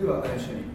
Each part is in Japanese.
では、最初に。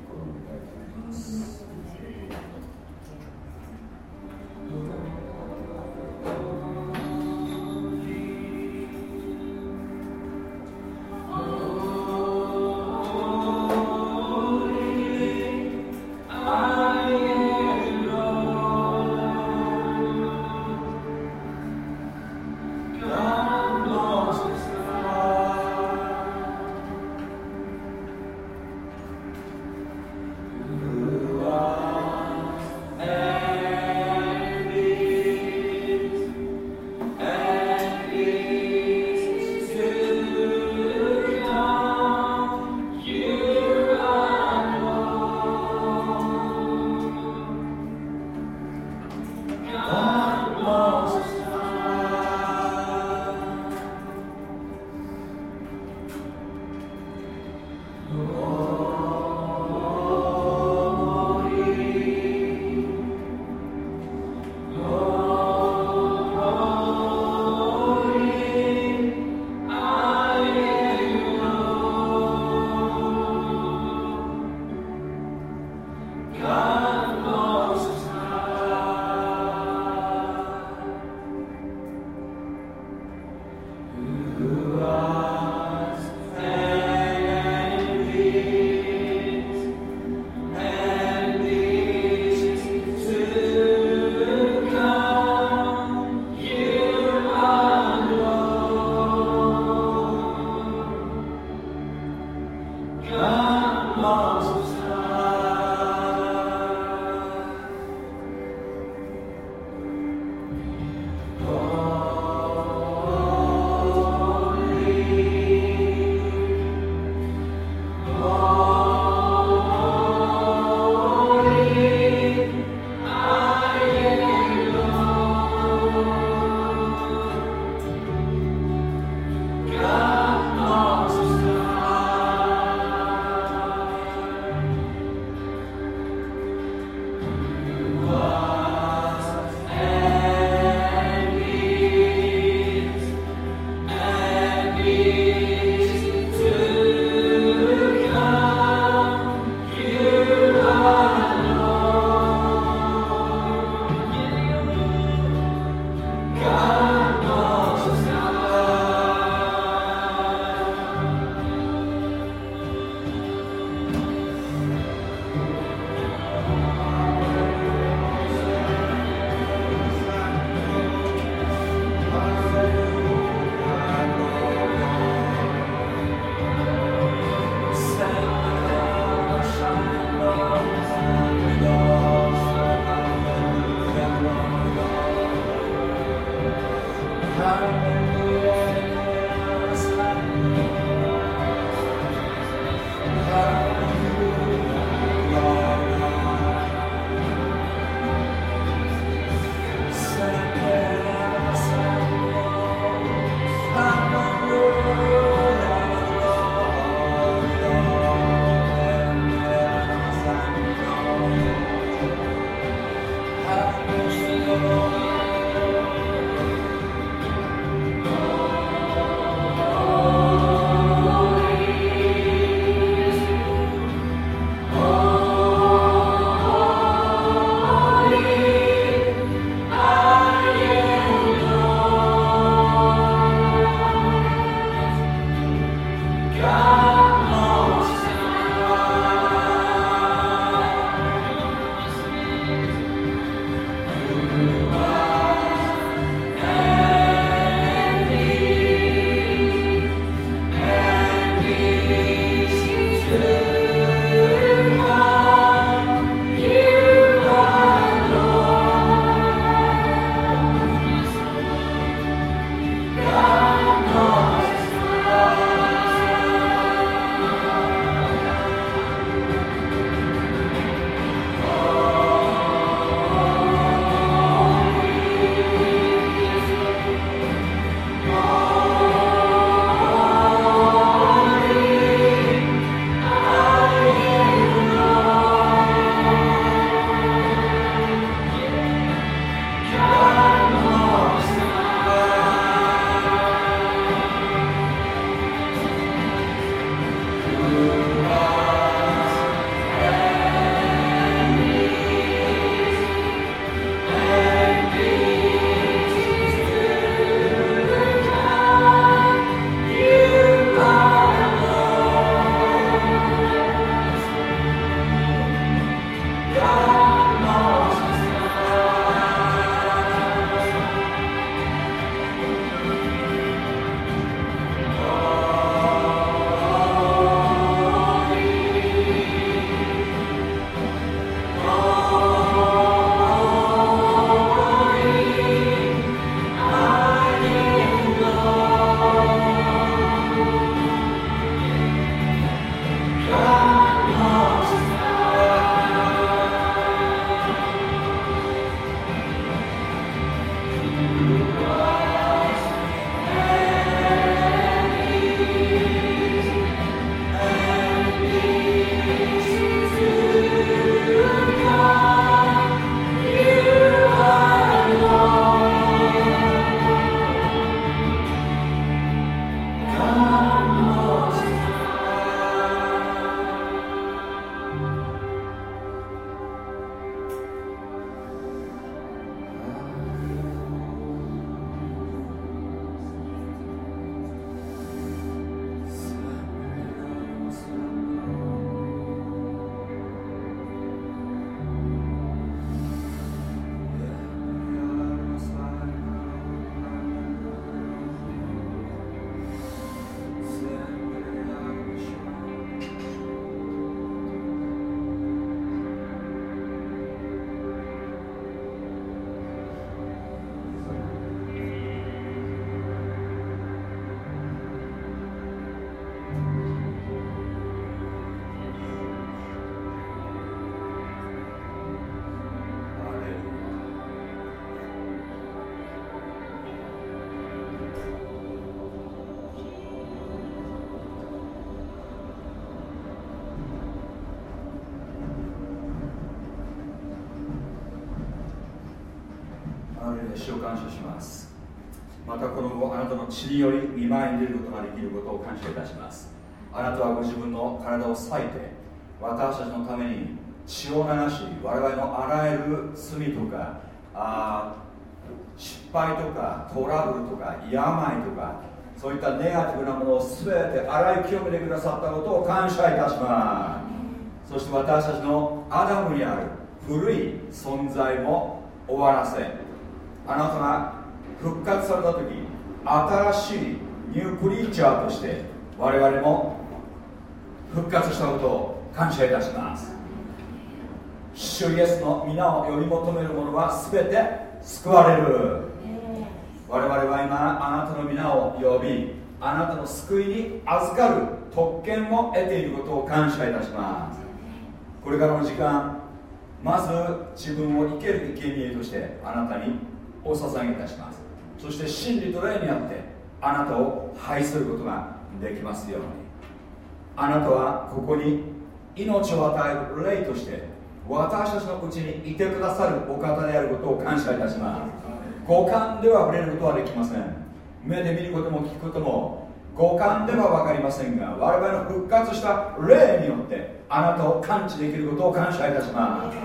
の血により見舞いに出ることができることを感謝いたします。あなたはご自分の体を裂いて私たちのために血を流し我々のあらゆる罪とかあ失敗とかトラブルとか病とかそういったネガティブなものを全て洗い清めてくださったことを感謝いたします。そして私たちのアダムにある古い存在も終わらせあなたが復活された時新しいニュークリーチャーとして我々も復活したことを感謝いたします。主イエスの皆を呼び求める者は全て救われる。我々は今あなたの皆を呼びあなたの救いに預かる特権を得ていることを感謝いたします。これからの時間まず自分を生ける生贄としてあなたにお捧げいたします。そして真理と霊にあってあなたを拝することができますように。あなたはここに命を与える霊として私たちのうちにいてくださるお方であることを感謝いたします五感では触れることはできません。目で見ることも聞くことも五感では分かりませんが我々の復活した霊によってあなたを感知できることを感謝いたします。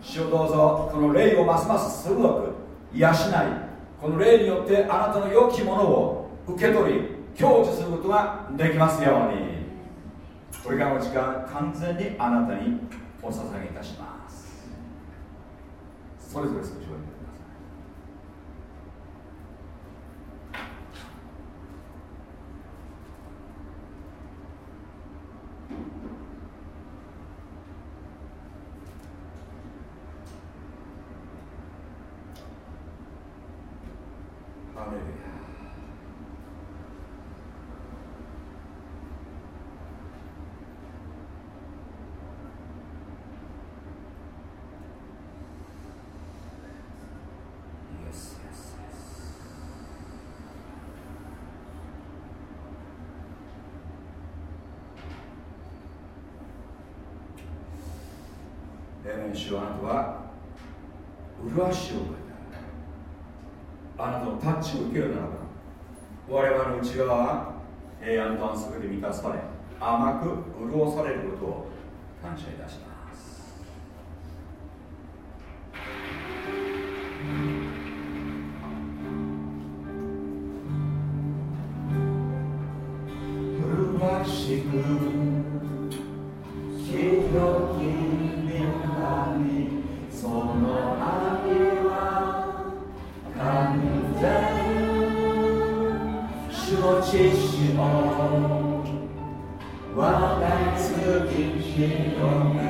主をどうぞこの霊をますます鋭く養いこの霊によってあなたの良きものを受け取り享受することができますように。これからの時間完全にあなたにお捧げいたします。それぞれ少しお読み主はあなたは麗しをあなたのタッチを受けるならば我々の内側は平安と安息で満たされ甘く潤されることを感謝いたします。しく知識を我が次広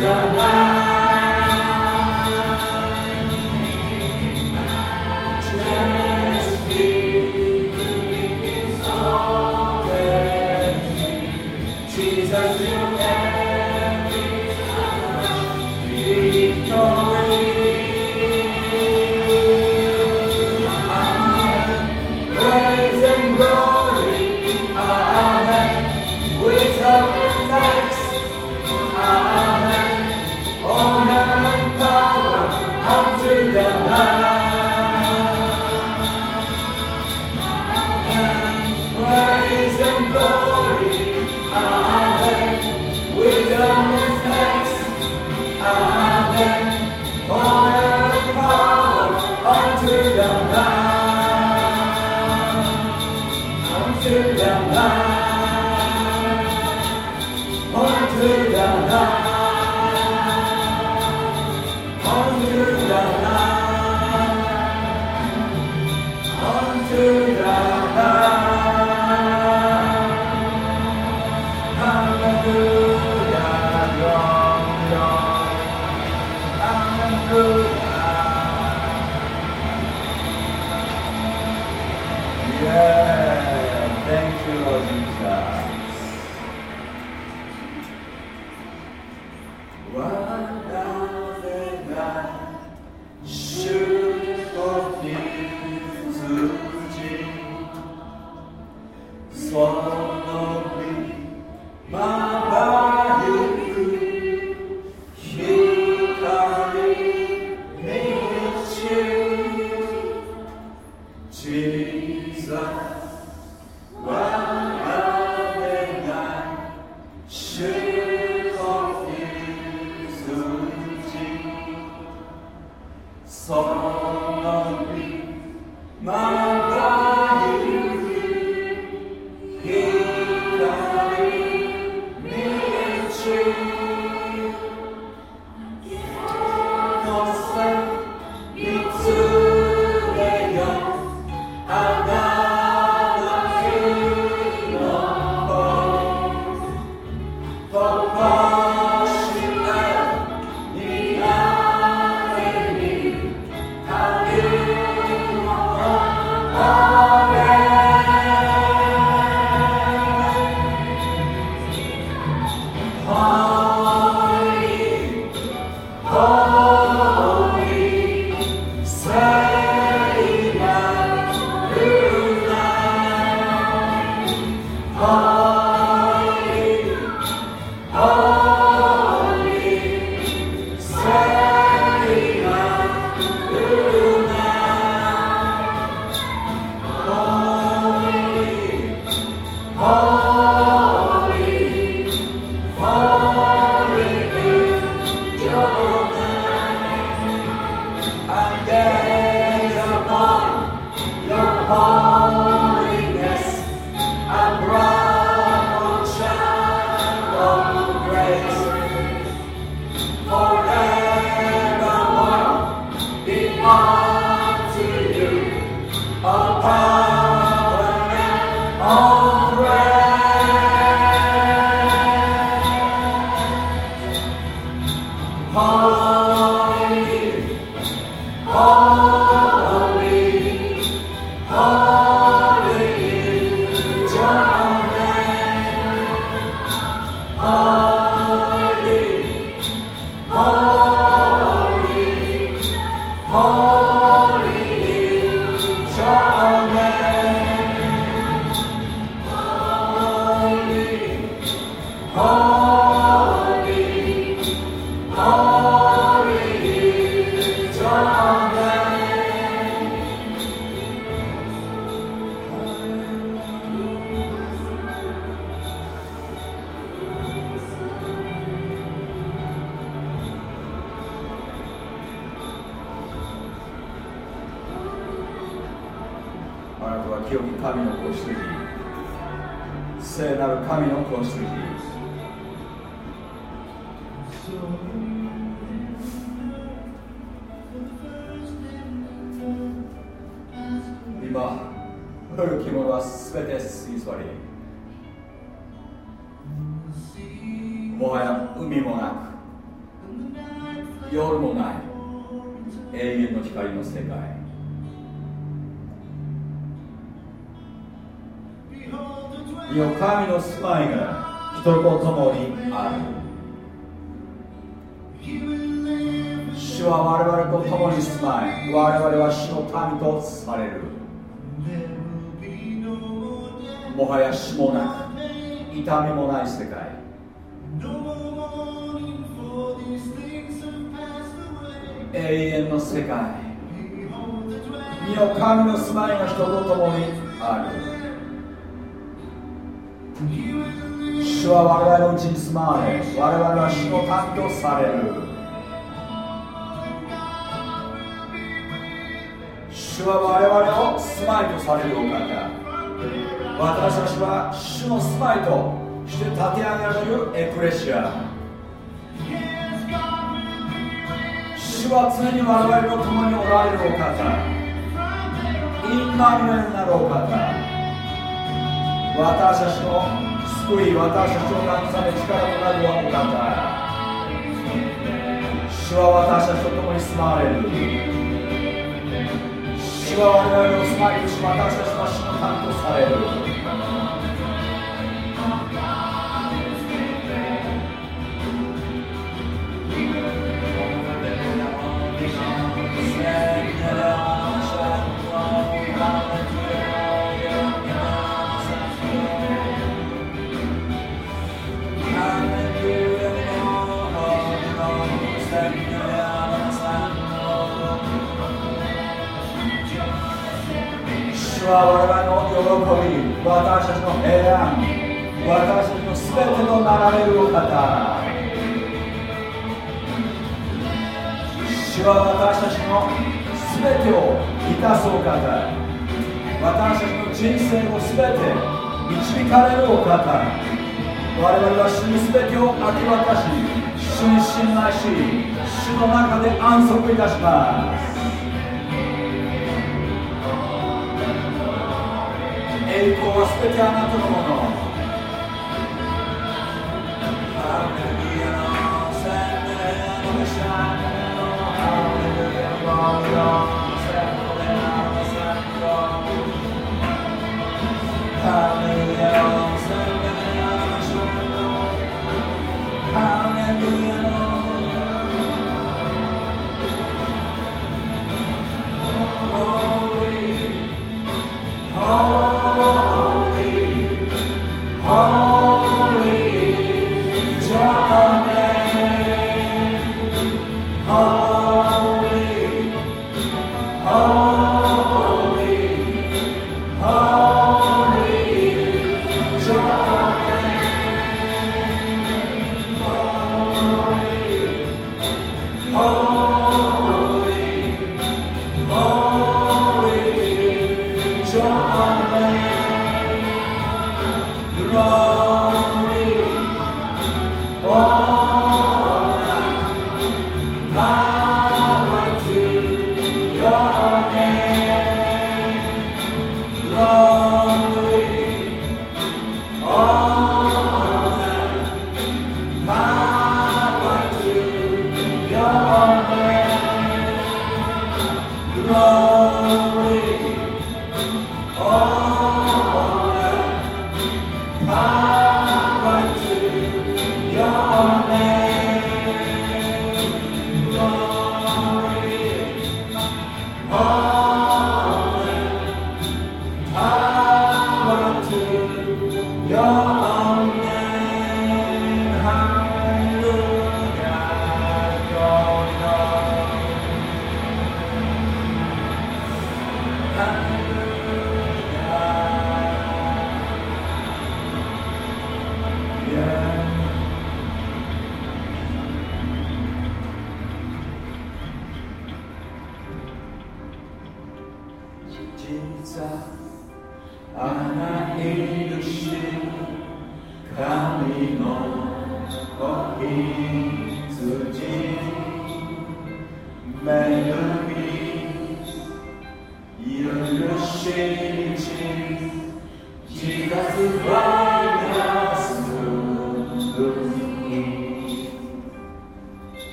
the 主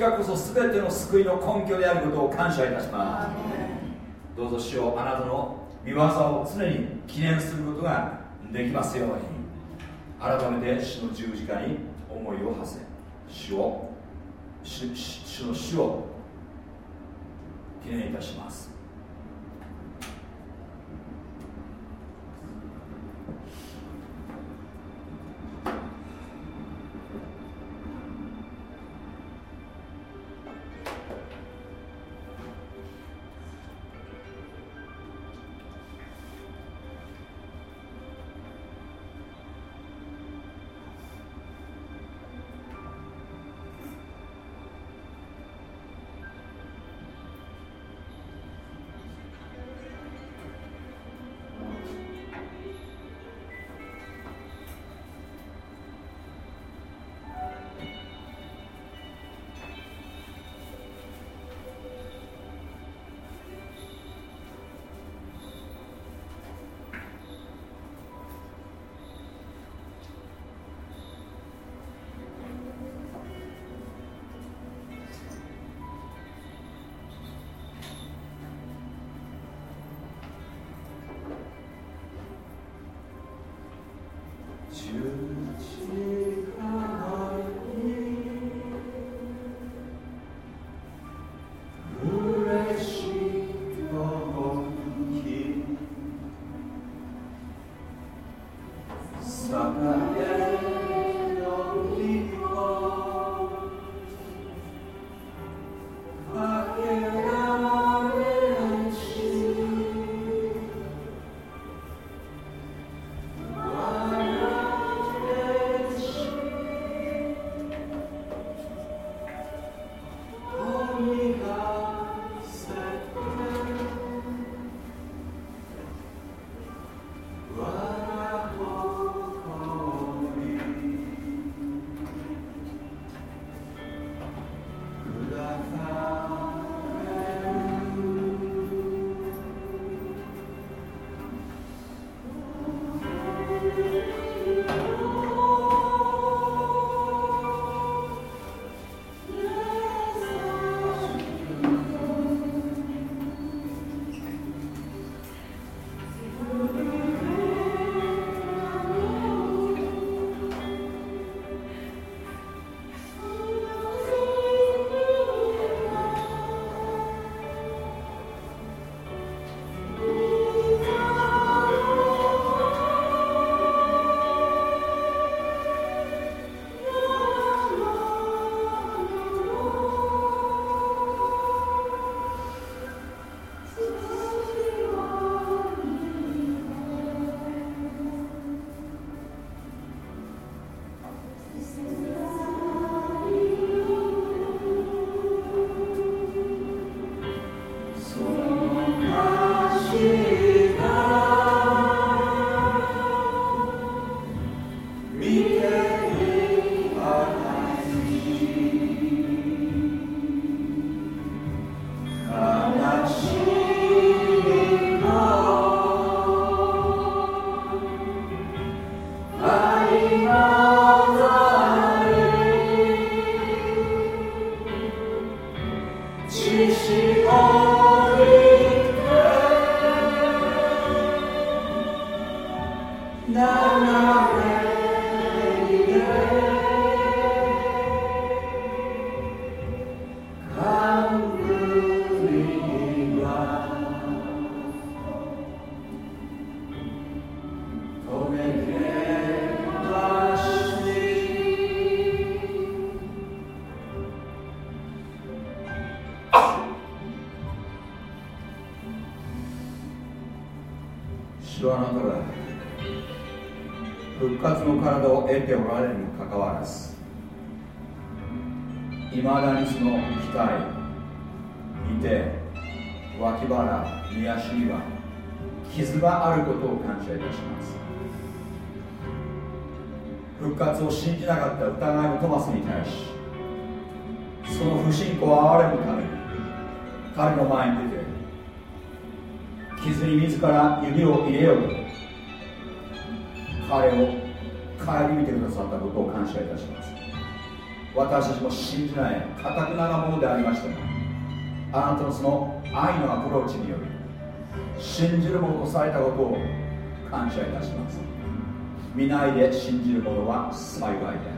全ての救いの根拠であることを感謝いたします。どうぞ主よあなたの見業を常に記念することができますように。改めて主の十字架に思いを馳せ。主を主主の主を記念いたします体を得ておられるにかかわらずだされたことを感謝いたします。見ないで信じる者は幸いで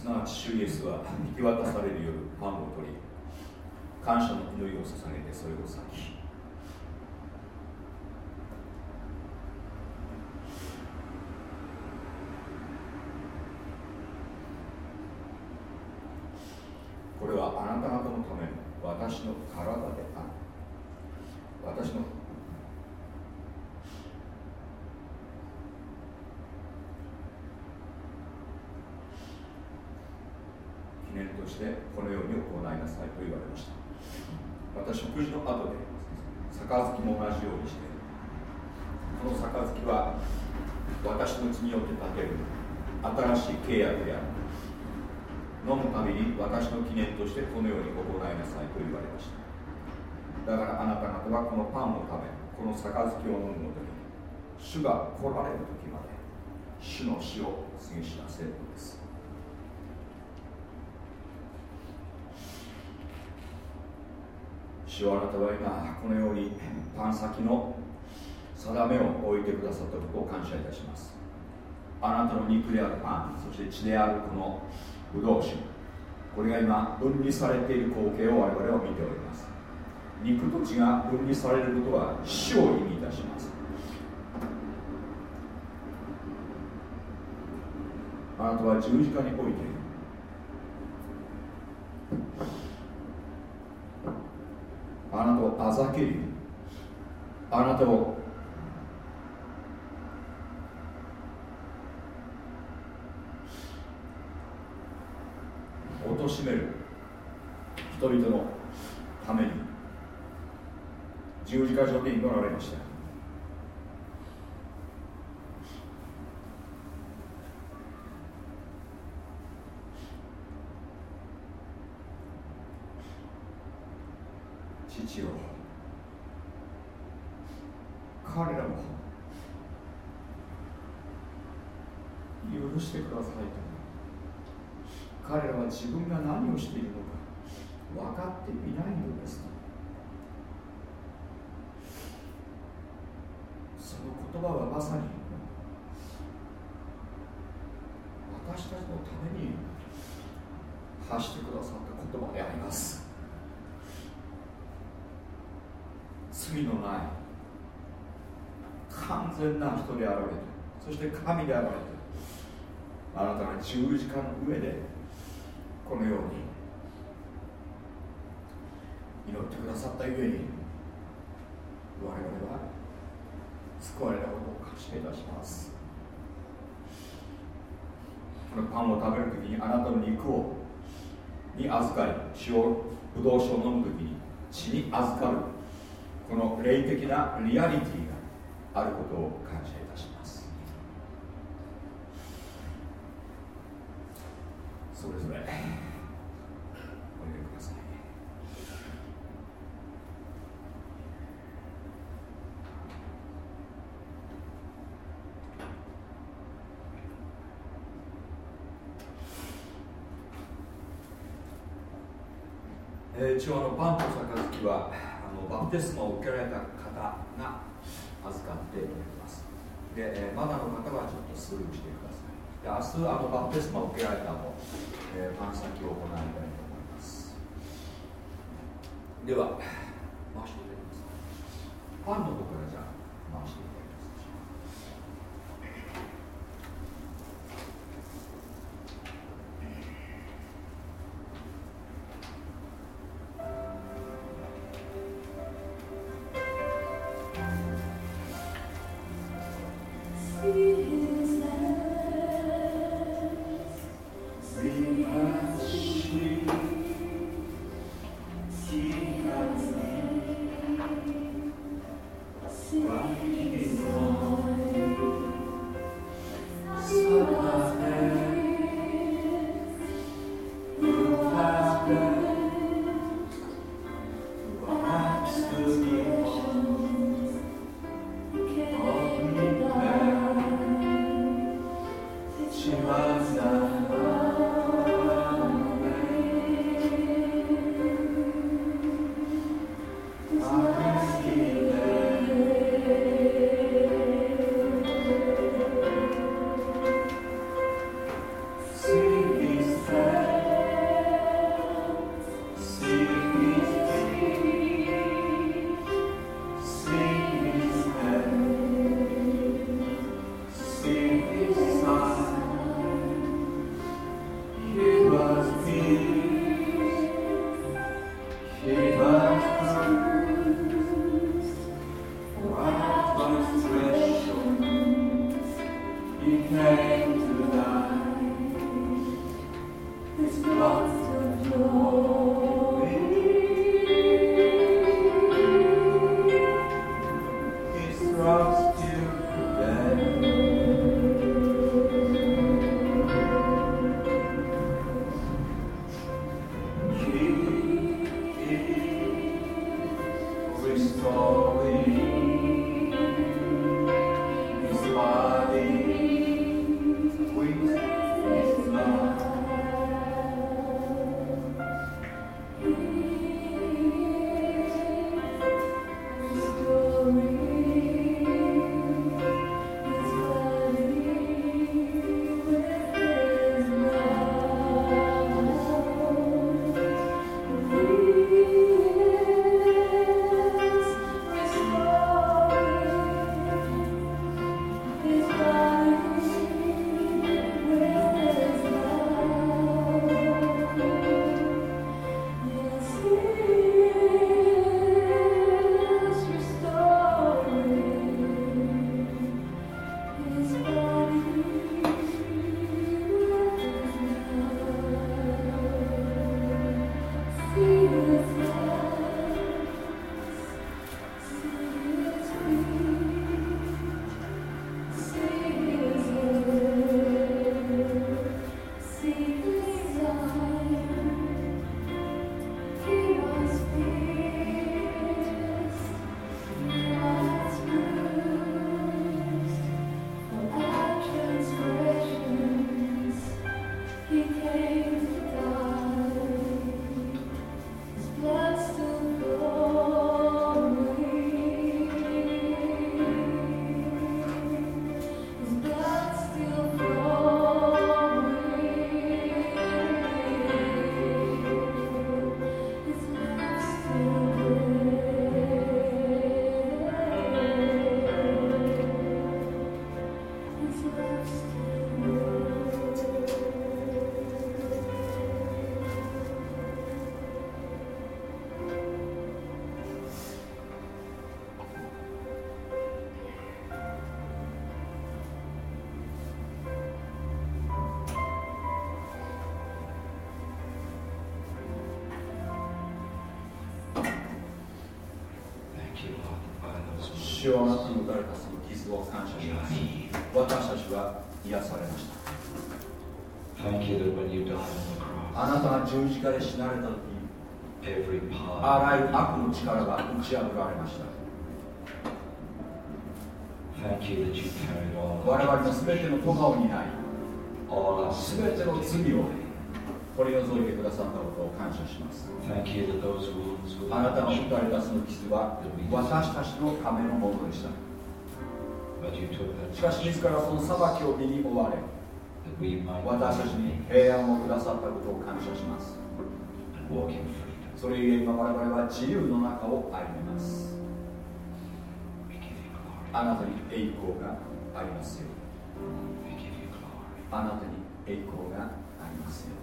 すなわち主イエスは引き渡される夜パンを取り感謝の祈りを捧げてそれを先きこれはあなた方のための私の体である私の記念としてこのように行いなさいと言われました。また食事の後で杯も同じようにしてこの杯は私の血によって立てる新しい契約である。飲むたびに私の記念としてこのように行いなさいと言われました。だからあなた方はこのパンを食べこの杯を飲むの時に主が来られる時まで主の死を告げ知らせるのです。主はあなたは今このようにパン先の定めを置いてくださったことを感謝いたします。あなたの肉であるパンそして血であるこのブドウ酒これが今分離されている光景を我々は見ております。肉と血が分離されることは死を意味いたします。あなたは十字架においてあなたをあざけりあなたを貶める。人々のために。十字架上で祈られました父よ彼らも許してくださいと彼らは自分が何をしているのか分かっていないのですその言葉はまさに私たちのために発してくださった言葉であります。罪のない完全な人であられてそして神であられてあなたが十字架の上でこのように祈ってくださったゆえに我々は救われたことを感謝いたします。このパンを食べるときにあなたの肉をに預かり塩ぶどう酒を飲むときに血に預かるこの霊的なリアリティがあることを感謝いたしますそれぞれえー、一応あのパンと杯はあのバプテスマを受けられた方が預かっております。で、えー、まだの方はちょっとスルーしてください。で明日あのバプテスマを受けられたの、えー、パン先を行いたい全ての咎を担い全ての罪を取り除いてくださったことを感謝します。あなたが打たれたその傷は私たちのためのものでした。しかし自らその裁きを身に追われ私たちに平安をくださったことを感謝します。それゆえ今我々は自由の中を歩みます。あなたに栄光がありますよあなたに栄光がありますように。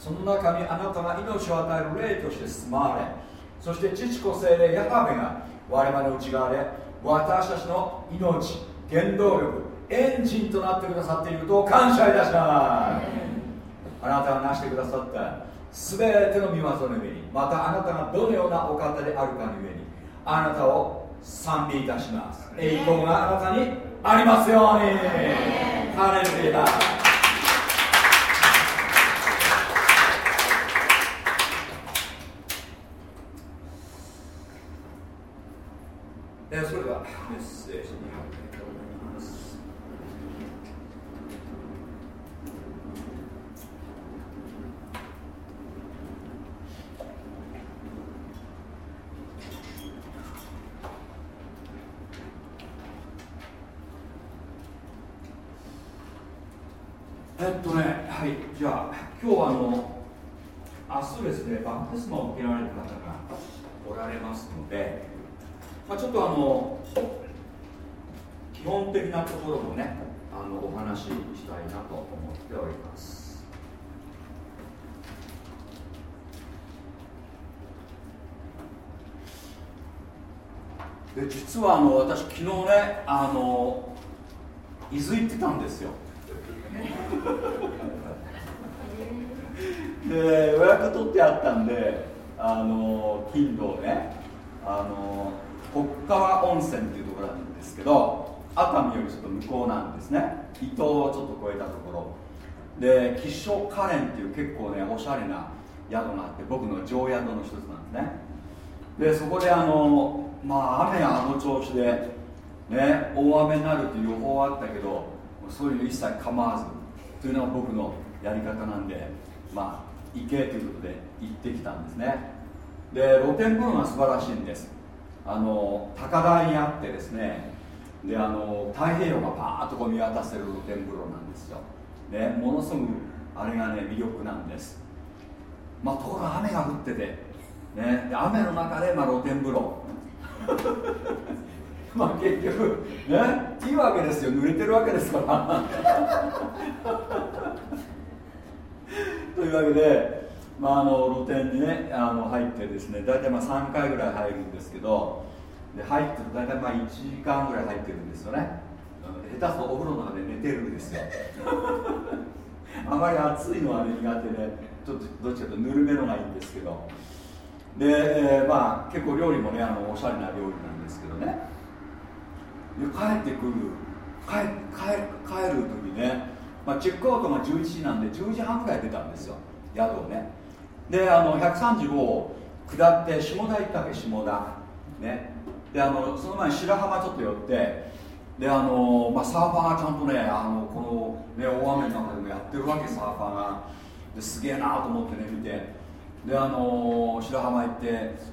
その中にあなたが命を与える霊として住まわれそして父子精霊ヤハベが我々の内側で私たちの命原動力エンジンとなってくださっていることを感謝いたします。あなたが成してくださった全ての御業の上にまたあなたがどのようなお方であるかの上にあなたを賛美いたします。栄光があなたにありますように。ハレルヤえそれではメッセージに入りたいと思いますえっとねはいじゃあ今日はあの明日ですねバプテスマを受けられる方がおられますのでまあ、ちょっとあの基本的なところもねあのお話ししたいなと思っております。で実はあの私昨日ねあの伊豆行ってたんですよ。で予約取ってあったんであの金土ねあの国川温泉っていうところなんですけど熱海よりちょっと向こうなんですね。伊東をちょっと越えたところ。で吉祥カレンっていう結構ねおしゃれな宿があって僕の常宿の一つなんですね。でそこであのまあ雨があの調子でね大雨になるっていう予報はあったけどそういうの一切構わずというのが僕のやり方なんでまあ行けということで行ってきたんですね。で露天風呂が素晴らしいんです。あの高台にあってですねであの太平洋がパーッとこう見渡せる露天風呂なんですよ、ね、ものすごくあれがね魅力なんです。まあところが雨が降ってて、ね、で雨の中で、まあ、露天風呂。まあ結局ねいいわけですよ。濡れてるわけですから。というわけでまあ、あの露店にねあの入ってですね大体まあ3回ぐらい入るんですけどで入って大体まあ1時間ぐらい入ってるんですよね。下手すとお風呂の中で寝てるんですよ。あまり暑いのは、ね、苦手でちょっとどっちかというとぬるめのがいいんですけど。で、えー、まあ結構料理もねあのおしゃれな料理なんですけどね。で帰ってくる帰帰帰る時ね、まあ、チェックアウトが11時なんで10時半ぐらい出たんですよ。宿をね。であの135を下って下田行ったわけ下田。ね。であのその前に白浜ちょっと寄ってであの、まあ、サーファーがちゃんとねあのこの、ね、大雨の中でもやってるわけサーファーが。ですげえなと思ってね見て。であの白浜行って、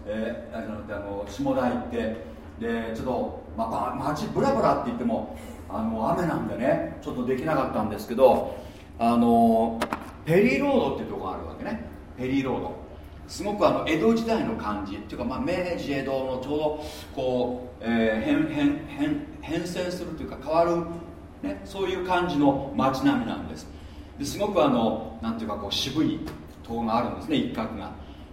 えー、あの下田行ってでちょっと、まあ、街ブラブラって言ってもあの雨なんでねちょっとできなかったんですけどあのペリーロードっていうとこがあるわけね。ペリーロード。すごくあの江戸時代の感じっていうか、まあ、明治江戸のちょうどこう、えー、変変変変遷するというか変わる、ね、そういう感じの街並みなんです。ですごくあのなんていうかこう渋いところがあるんですね一角が。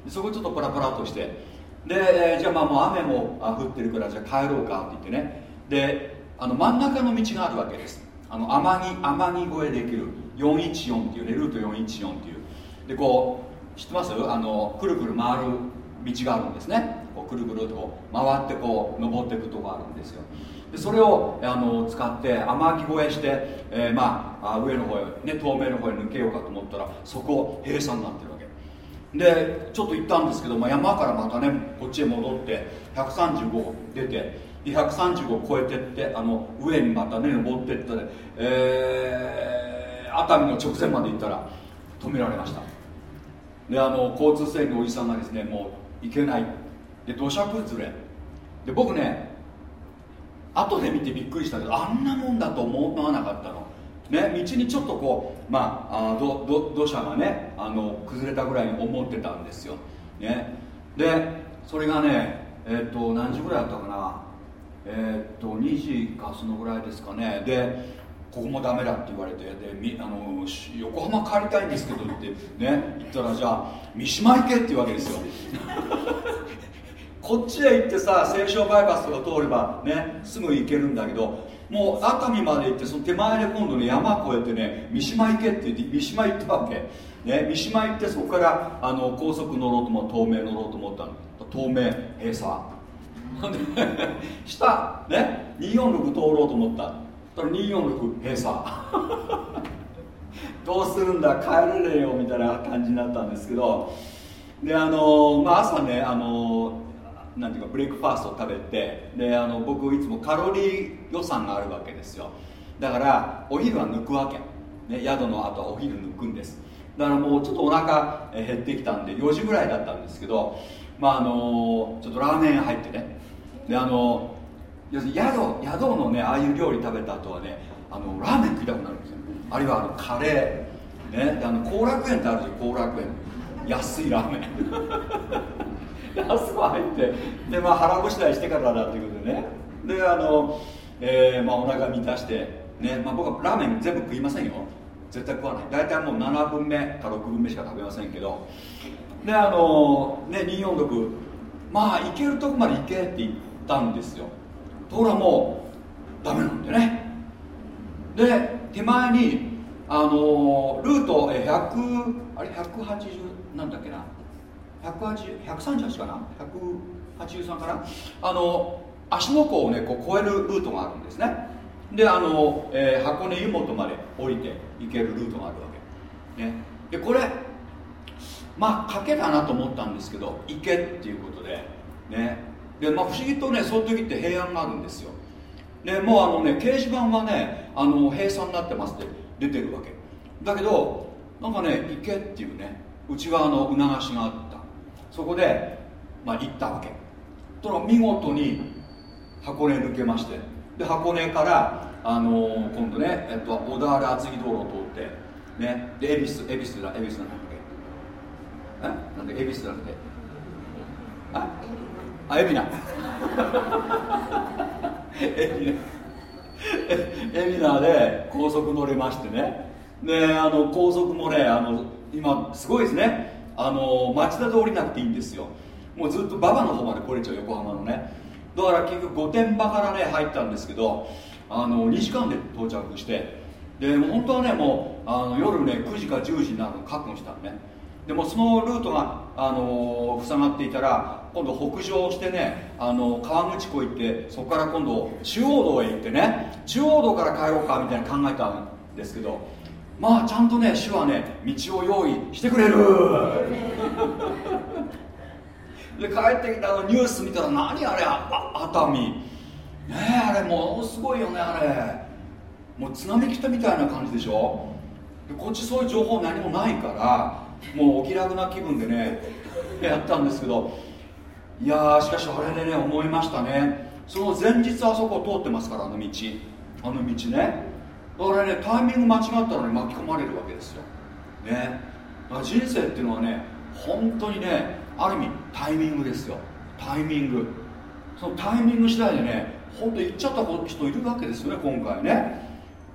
そこちょっとパラパラとして。で、じゃあまあもう雨も降ってるからじゃあ帰ろうかって言ってね。であの真ん中の道があるわけです。あの天城天城越えできる。414っていうねルート414っていう。でこう知ってます？あのくるくる回る道があるんですね。こうくるくるとこう回ってこう登っていくとこあるんですよ。でそれをあの使って天城越えして、えー、まあ上の方へ、ね、東名の方へ抜けようかと思ったらそこ閉鎖になってるわけ。でちょっと行ったんですけど、まあ、山からまたねこっちへ戻って135出て135超えてってあの上にまたね登ってって、えー、熱海の直線まで行ったら止められました。であの交通整理のおじさんがですねもう行けない。で土砂崩れ。で僕ね後で見てびっくりしたけどあんなもんだと思わなかったの。ね、道にちょっとこう、まあ、あどど土砂がねあの崩れたぐらいに思ってたんですよ、ね、でそれがね、えー、っと何時ぐらいだったかな。えー、っと2時かそのぐらいですかね。でここもダメだって言われてであの横浜帰りたいんですけどってね言ったらじゃあ三島行けっていうわけですよ。こっちへ行ってさ西湘バイパスとか通ればねすぐ行けるんだけどもう熱海まで行ってその手前で今度ね山越えてね三島行けって言って三島行ったわけ、ね、三島行ってそこからあの高速乗ろうと思東名乗ろうと思ったの。東名閉鎖。下ね246通ろうと思った。たら246閉鎖。どうするんだ？帰れねえよ。みたいな感じになったんですけど。であのまあ朝ねあのなんていうかブレイクファーストを食べて。であの僕いつもカロリー予算があるわけですよ。だからお昼は抜くわけ、ね、宿の後はお昼抜くんです。だからもうちょっとお腹減ってきたんで4時ぐらいだったんですけど。まああのちょっとラーメン入ってね。であの要するに宿宿のねああいう料理食べた後はねあのラーメン食いたくなるんですよ。あるいはあのカレー。ねあの後楽園ってあるじゃん。後楽園。安いラーメン。あそこ入ってで、まあ、腹ごしらえしてからだということでね。であの、えーまあ、お腹満たして、ねまあ、僕はラーメン全部食いませんよ。絶対食わない。大体もう7分目か6分目しか食べませんけど。であのね246まあ行けるとこまで行けって言ったんですよ。ところがもうダメなんでね。で手前にあのルート100あれ180なんだっけな。138かな。183かな。あの芦ノ湖をねこう越えるルートがあるんですね。であの、えー、箱根湯本まで降りて行けるルートがあるわけ、ね、でこれまあ賭けだなと思ったんですけど行けっていうことでね。で、まあ、不思議とねそういう時って平安があるんですよ。でもうあのね掲示板はねあの閉鎖になってますって出てるわけ。だけどなんかね行けっていうね内側の促しがあった。そこで、まあ、行ったわけ。との見事に箱根抜けまして。で箱根からあのー、今度ね、えっと、小田原厚木道路を通ってねで恵比寿恵比寿だ恵比寿なんだっけ？え？なんで恵比寿なんであ？あ海老名。海老名。で高速乗れましてね。であの高速もねあの今すごいですね。あの町田で降りなくていいんですよ。もうずっと馬場の方まで来れちゃう横浜のね。だから結局御殿場からね入ったんですけどあの2時間で到着して。で本当はねもうあの夜ね9時か10時になるの覚悟したのね。でもそのルートが、あの塞がっていたら今度北上してねあの川口湖行ってそこから今度中央道へ行ってね中央道から帰ろうかみたいな考えたんですけどまあちゃんとね主はね道を用意してくれる。で帰ってきたのニュース見たら何あれあ熱海。ねえあれものすごいよねあれ。もう津波来たみたいな感じでしょ。でこっちそういう情報何もないからもうお気楽な気分でねやったんですけどいやしかしあれでね思いましたね。その前日あそこ通ってますからあの道。あの道ね。だからねタイミング間違ったらね巻き込まれるわけですよ。ね。だから人生っていうのはね本当にねある意味タイミングですよ。タイミング。そのタイミング次第でね本当行っちゃった人いるわけですよね今回ね。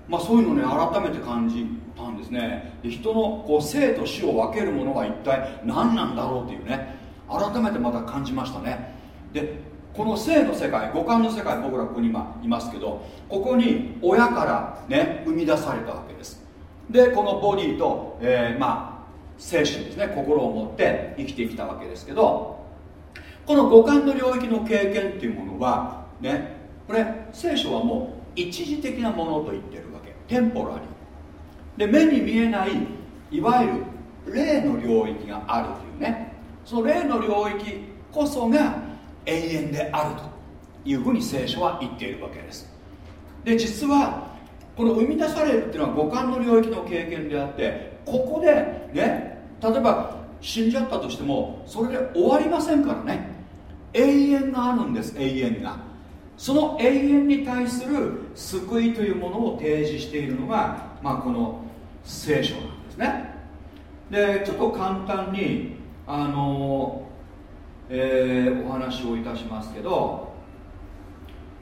まあそういうのね改めて感じたんですね。で人のこう生と死を分けるものは一体何なんだろうっていうね。改めてまた感じましたね。でこの性の世界五感の世界僕らここに今いますけどここに親からね生み出されたわけです。でこのボディと、えー、まあ精神ですね心を持って生きてきたわけですけどこの五感の領域の経験っていうものはねこれ聖書はもう一時的なものと言ってるわけ。テンポラリーで目に見えないいわゆる霊の領域があるというね。その霊の領域こそが永遠であるというふうに聖書は言っているわけです。で実はこの生み出されるっていうのは五感の領域の経験であってここでね例えば死んじゃったとしてもそれで終わりませんからね。永遠があるんです永遠が。その永遠に対する救いというものを提示しているのが、まあ、この聖書なんですね。でちょっと簡単にあの、えー、お話をいたしますけど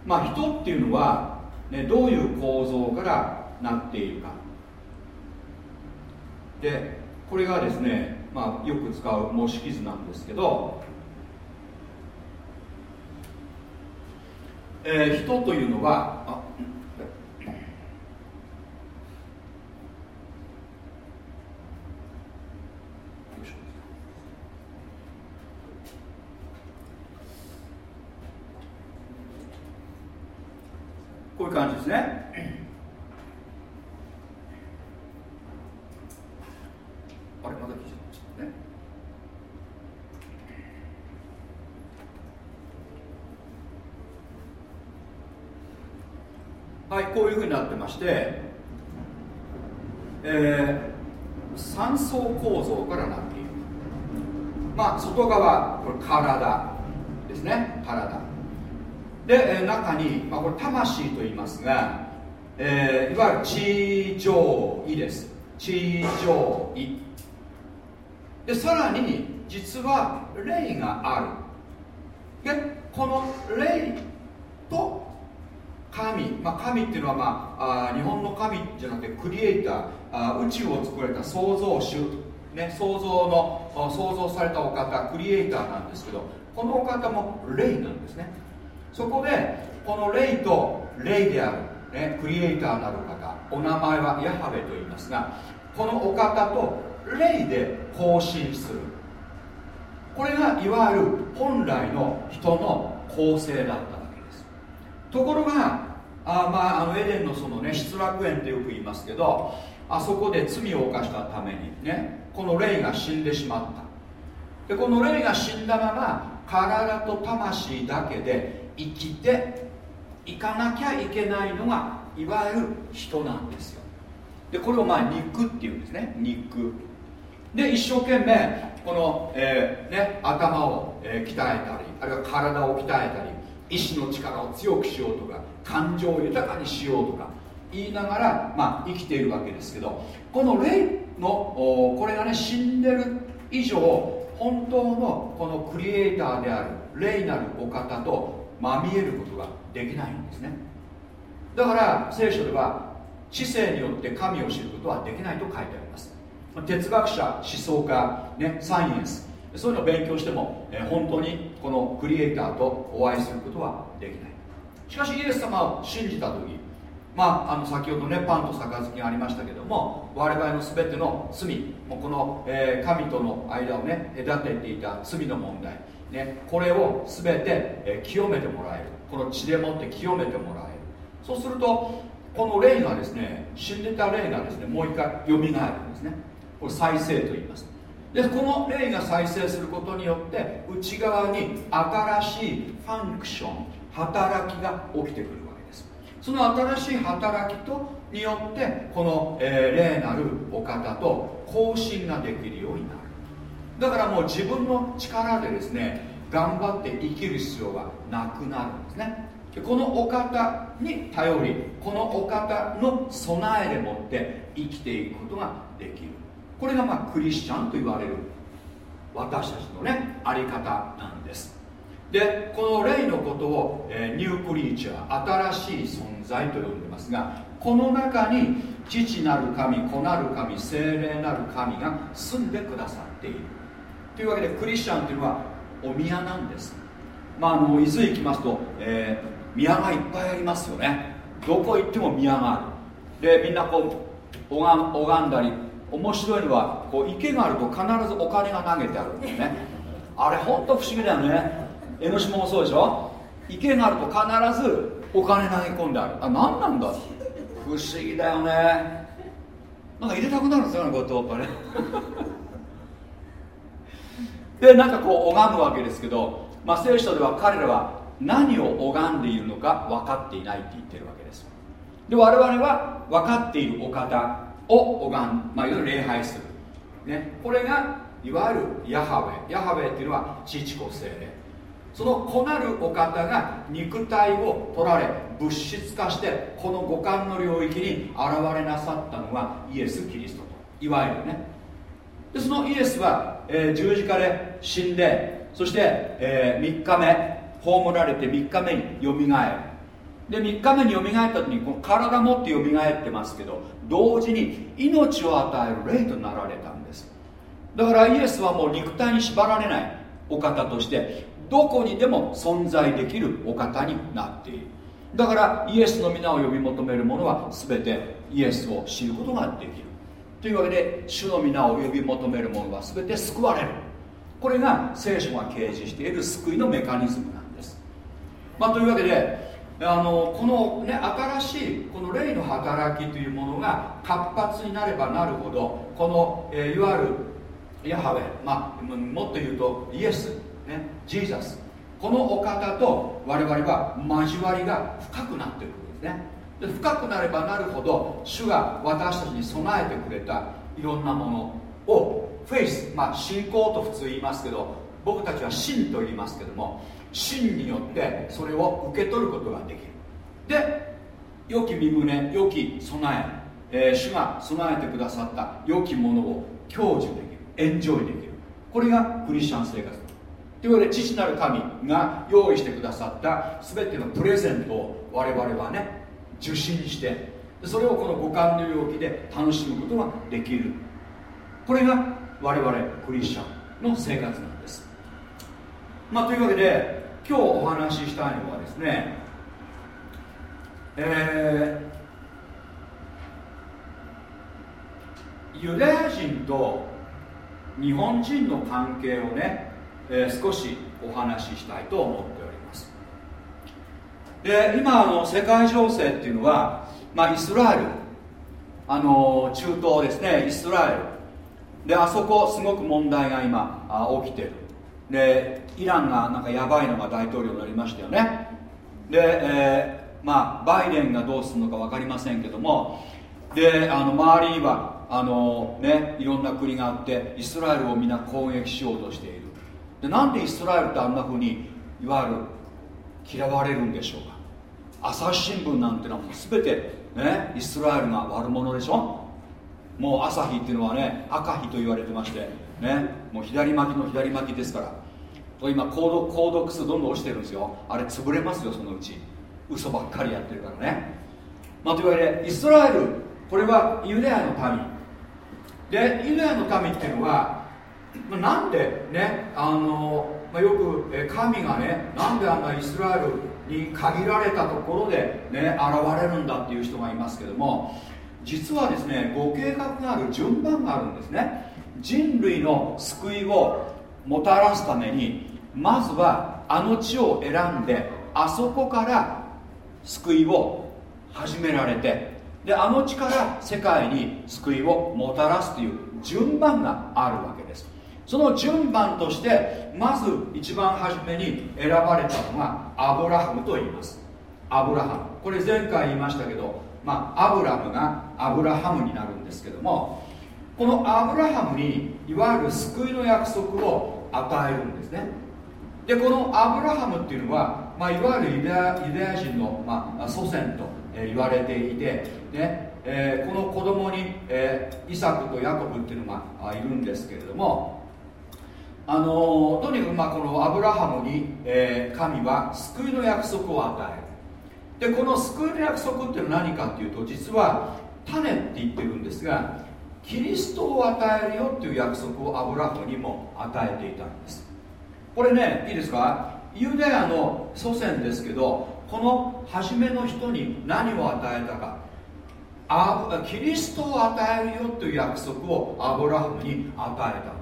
まあ人っていうのは、ね、どういう構造からなっているか。でこれがですね、まあ、よく使う模式図なんですけど、えー、人というのはあこういう感じですね。あれまだ記事になっちゃった。ねはいこういうふうになってましてえー、三層構造からなっている。まあ外側これ体ですね。体。で中に、まあ、これ魂と言いますが、えー、いわゆる地上位です。地上位。でさらに実は霊がある。でこの霊と神、まあ、神っていうのは、まあ、あ日本の神じゃなくてクリエイター。あ宇宙を作られた創造主、ね、創造の創造されたお方クリエイターなんですけどこのお方も霊なんですね。そこでこの霊と霊である、ね、クリエイターなる方お名前はヤハベと言いますがこのお方と霊で更新する。これがいわゆる本来の人の構成だったわけです。ところがあまああのエデンのそのね失楽園ってよく言いますけどあそこで罪を犯したためにねこの霊が死んでしまった。でこの霊が死んだまま体と魂だけで生きていかなきゃいけないのがいわゆる人なんですよ。でこれをまあ肉っていうんですね。肉。で一生懸命この、えー、ね、頭を、え、鍛えたりあるいは体を鍛えたり意志の力を強くしようとか感情を豊かにしようとか言いながら、まあ、生きているわけですけどこの霊のこれがね死んでる以上本当のこのクリエイターである霊なるお方とまみえることができないんですね。だから聖書では知性によって神を知ることはできないと書いてあります。哲学者思想家、ね、サイエンスそういうのを勉強しても、え、本当にこのクリエイターとお会いすることはできない。しかしイエス様を信じた時まあ、あの先ほどねパンと杯がありましたけども我々の全ての罪もこの、えー、神との間をね隔てていた罪の問題、ね、これを全て、清めてもらえる。この血でもって清めてもらえる。そうするとこの霊がですね死んでた霊がですねもう一回よみがえるんですね。これ再生と言います。でこの霊が再生することによって内側に新しいファンクション働きが起きてくるわけです。その新しい働きとによってこの、えー、霊なるお方と交信ができるようになる。だからもう自分の力でですね頑張って生きる必要がなくなるんですね。でこのお方に頼りこのお方の備えでもって生きていくことができる。これがまあクリスチャンと言われる私たちのねあり方なんです。でこの霊のことを、えー、ニュークリーチャー新しい存在と呼んでますがこの中に父なる神子なる神精霊なる神が住んでくださっている。というわけでクリスチャンというのはお宮なんです。まああの伊豆行きますと、えー、宮がいっぱいありますよね。どこ行っても宮がある。でみんなこう拝んだり面白いのはこう池があると必ずお金が投げてあるんですね。あれ本当不思議だよね。江ノ島もそうでしょ？池があると必ずお金投げ込んである。あ何なんだ？不思議だよね。なんか入れたくなるんですよねこうやってやっぱねでなんかこう拝むわけですけど、まあ、聖書では彼らは何を拝んでいるのか分かっていないって言ってるわけです。で我々は分かっているお方を拝ん、まあ、いわゆる礼拝する、ね、これがいわゆるヤハウェ。ヤハウェっていうのは父子精霊その子なるお方が肉体を取られ物質化してこの五感の領域に現れなさったのがイエス・キリストと。いわゆるね。でそのイエスは、えー、十字架で死んでそして、えー、3日目葬られて3日目によみがえる。で3日目によみがえった時にこの体持ってよみがえってますけど同時に命を与える霊となられたんです。だからイエスはもう肉体に縛られない。お方としてどこにでも存在できるお方になっている。だからイエスの皆を呼び求める者は全てイエスを知ることができる。というわけで主の皆を呼び求める者は全て救われる。これが聖書が掲示している救いのメカニズムなんです、まあ、というわけであのこの、ね、新しいこの霊の働きというものが活発になればなるほどこの、えー、いわゆるヤハウェ、まあ、もっと言うとイエス、ね、ジーザスこのお方と我々は交わりが深くなっていくんですね。で深くなればなるほど主が私たちに備えてくれたいろんなものをフェイス、まあ、信仰と普通言いますけど僕たちは信と言いますけども信によってそれを受け取ることができる。で良き身胸良き備ええー、主が備えてくださった良きものを享受できるエンジョイできる。これがクリスチャン生活。というわけで父なる神が用意してくださった全てのプレゼントを我々はね受信してそれをこの五感の領域で楽しむことができる。これが我々クリスチャンの生活なんです。まあというわけで今日お話ししたいのはですねえー、ユダヤ人と日本人の関係をね、えー、少しお話ししたいと思っております。で今あの世界情勢っていうのは、まあ、イスラエル。あの中東ですね。イスラエル。であそこすごく問題が今あ起きてる。でイランがなんかやばいのが大統領になりましたよね。で、えー、まあバイデンがどうするのか分かりませんけどもであの周りにはあの、ね、いろんな国があってイスラエルを皆攻撃しようとしている。でなんでイスラエルってあんなふうにいわゆる嫌われるんでしょうか。朝日新聞なんてのはもう全て、ね、イスラエルが悪者でしょ？もう朝日っていうのはね赤日と言われてましてねもう左巻きの左巻きですから。今購読購読数どんどん落ちてるんですよ。あれ潰れますよそのうち。嘘ばっかりやってるからね。まあというわけでイスラエルこれはユダヤの民でユダヤの民っていうのはなんでねあの、まあ、よく神がねなんであんなイスラエルに限られたところでね現れるんだっていう人がいますけども実はですねご計画がある順番があるんですね。人類の救いをもたらすためにまずはあの地を選んであそこから救いを始められてであの地から世界に救いをもたらすという順番があるわけです。その順番としてまず一番初めに選ばれたのがアブラハムと言います。アブラハム。これ前回言いましたけど、まあ、アブラムがアブラハムになるんですけどもこのアブラハムにいわゆる救いの約束を与えるんですね。でこのアブラハムっていうのは、まあ、いわゆるユダヤ人の、まあ、祖先と言われていて、ねえー、この子供に、えー、イサクとヤコブっていうのがいるんですけれどもあの、とにかくまあこのアブラハムに、えー、神は救いの約束を与える。でこの救いの約束っていうのは何かっていうと実は種って言ってるんですがキリストを与えるよっていう約束をアブラハムにも与えていたんです。これねいいですか？ユダヤの祖先ですけどこの初めの人に何を与えたか。キリストを与えるよという約束をアブラハムに与えた。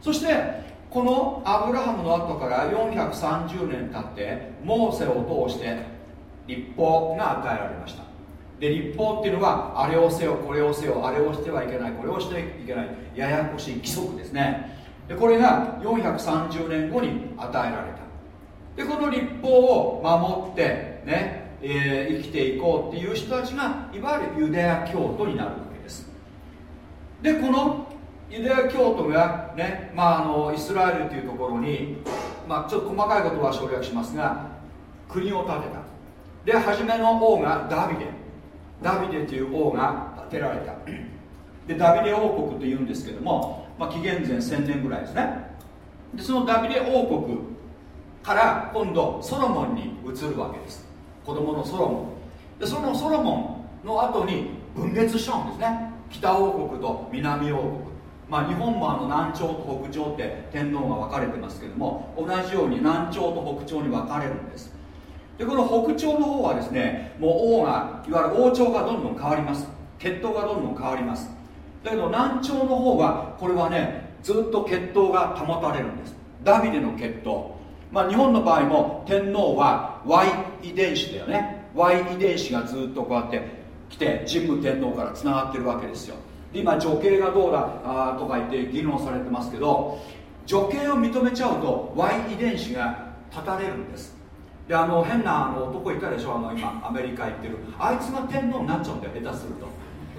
そしてこのアブラハムの後から430年経ってモーセを通して立法が与えられました。で立法っていうのはあれをせよこれをせよあれをしてはいけないこれをしてはいけないややこしい規則ですね。でこれが430年後に与えられた。でこの立法を守ってね、えー、生きていこうっていう人たちがいわゆるユダヤ教徒になるわけです。でこのユダヤ教徒がね、まあ、あのイスラエルというところにまあ、ちょっと細かいことは省略しますが国を建てた。で初めの王がダビデ。ダビデという王が建てられた。でダビデ王国というんですけども、まあ、紀元前1000年ぐらいですね。でそのダビデ王国から今度ソロモンに移るわけです。子供のソロモン。でそのソロモンの後に分裂しちゃうんですね。北王国と南王国。まあ、日本もあの南朝と北朝って天皇が分かれてますけども同じように南朝と北朝に分かれるんです。でこの北朝の方はですねもう王がいわゆる王朝がどんどん変わります。血統がどんどん変わります。だけど南朝の方はこれはねずっと血統が保たれるんです。ダビデの血統。まあ日本の場合も天皇は Y 遺伝子だよね。Y 遺伝子がずっとこうやって来て神武天皇からつながってるわけですよ。今女系がどうだ？あとか言って議論されてますけど女系を認めちゃうと Y 遺伝子が断たれるんです。であの変なあの男いたでしょ？あの今アメリカ行ってる。あいつが天皇になっちゃうんだよ下手すると。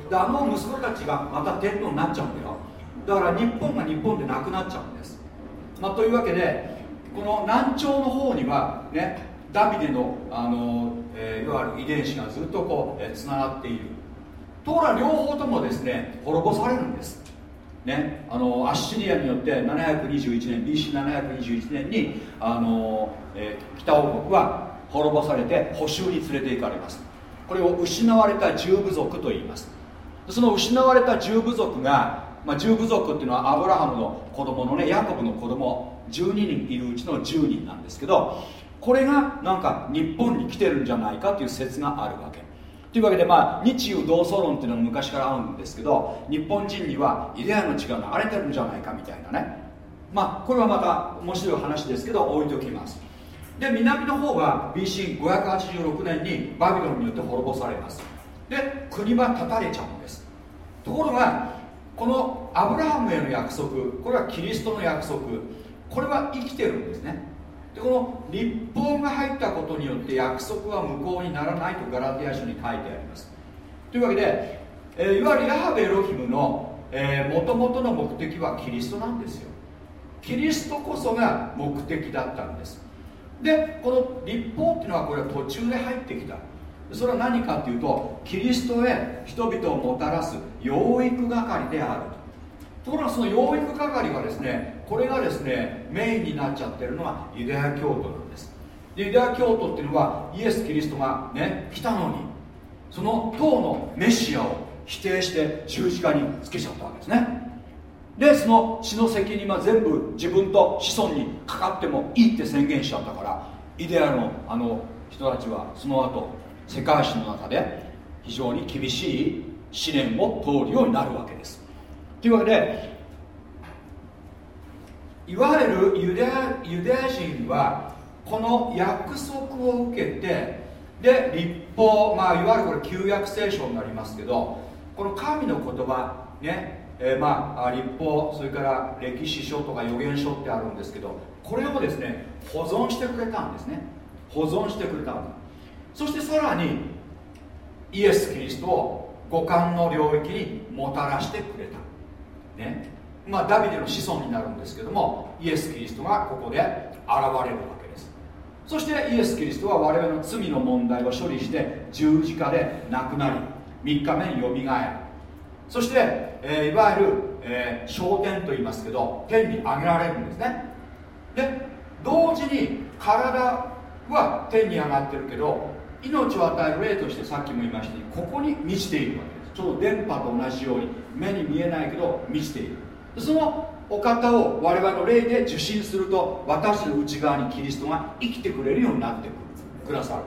であの息子たちがまた天皇になっちゃうんだよ。だから日本が日本でなくなっちゃうんです、まあ、というわけでこの南朝の方にはねダビデのあの、えー、いわゆる遺伝子がずっとこう、えー、つながっている。ところが両方ともですね滅ぼされるんです。ね、あのアッシリアによって721年 BC721 年にあの、えー、北王国は滅ぼされて捕囚に連れて行かれます。これを失われた十部族と言います。その失われた十部族が、まあ、十部族っていうのはアブラハムの子供のねヤコブの子供12人いるうちの10人なんですけどこれがなんか日本に来てるんじゃないかという説があるわけ。というわけでまあ日中同窓論っていうのは昔からあるんですけど日本人にはイデアの血が流れてるんじゃないかみたいなね。まあこれはまた面白い話ですけど置いておきます。で南の方は BC586 年にバビロンによって滅ぼされます。で国は断たれちゃうんです。ところがこのアブラハムへの約束これはキリストの約束これは生きてるんですね。でこの立法が入ったことによって約束は無効にならないとガラティア書に書いてあります。というわけで、えー、いわゆるヤハベエロヒムのもともとの目的はキリストなんですよ。キリストこそが目的だったんです。でこの立法っていうのはこれは途中で入ってきた。それは何かっていうとキリストへ人々をもたらす養育係であるところがその養育係はですねこれがですねメインになっちゃってるのはユダヤ教徒なんです。でユダヤ教徒っていうのはイエス・キリストがね来たのにその当のメシアを否定して十字架につけちゃったわけですね。でその死の責任は全部自分と子孫にかかってもいいって宣言しちゃったからイデアのあの人たちはその後世界史の中で非常に厳しい試練を通るようになるわけです。というわけでいわゆるユダヤ人はこの約束を受けてで立法、まあ、いわゆるこれ旧約聖書になりますけどこの神の言葉ねえー、まあ立法それから歴史書とか預言書ってあるんですけどこれをですね保存してくれたんですね。保存してくれたんだそしてさらにイエス・キリストを五感の領域にもたらしてくれた。ね。まあ、ダビデの子孫になるんですけどもイエス・キリストがここで現れるわけです。そしてイエス・キリストは我々の罪の問題を処理して十字架で亡くなり3日目によみがえる。そして、えー、いわゆる、えー、昇天と言いますけど天に上げられるんですね。で同時に体は天に上がってるけど命を与える霊としてさっきも言いましたようにここに満ちているわけちょうど電波と同じように目に見えないけど満ちている。そのお方を我々の霊で受信すると私の内側にキリストが生きてくれるようになってくださる。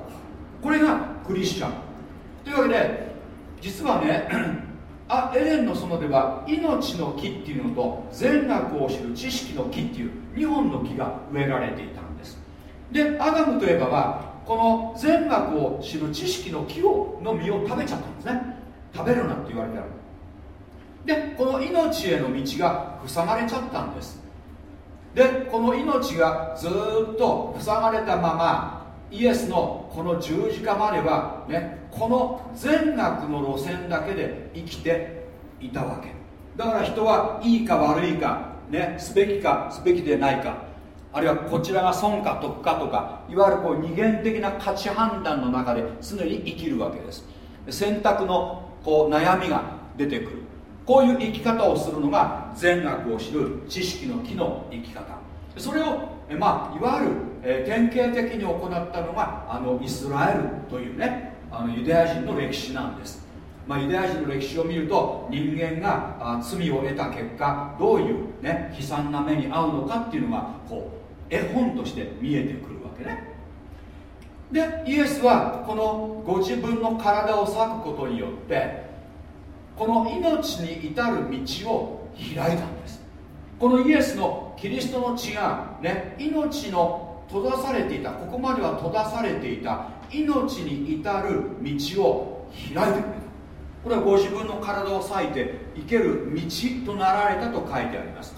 これがクリスチャン。というわけで実はねあエレンの園では命の木っていうのと善悪を知る知識の木っていう2本の木が植えられていたんです。でアダムといえばはこの善悪を知る知識の木をの実を食べちゃったんですね。食べるなって言われてある。でこの命への道が塞がれちゃったんです。でこの命がずっと塞がれたままイエスのこの十字架までは、ね、この善悪の路線だけで生きていたわけ。だから人はいいか悪いか、ね、すべきかすべきでないかあるいはこちらが損か得かとかいわゆるこう二元的な価値判断の中で常に生きるわけです。選択のこう悩みが出てくる。こういう生き方をするのが善悪を知る知識の木の生き方。それを、まあ、いわゆる、え典型的に行ったのがあのイスラエルというねあのユダヤ人の歴史なんです。まあ、ユダヤ人の歴史を見ると人間があ罪を得た結果どういう、ね、悲惨な目に遭うのかっていうのがこう絵本として見えてくるわけね。でイエスはこのご自分の体を裂くことによってこの命に至る道を開いたんです。このイエスのキリストの血が、ね、命の閉ざされていたここまでは閉ざされていた命に至る道を開いてくれた。これはご自分の体を裂いて生ける道となられたと書いてあります。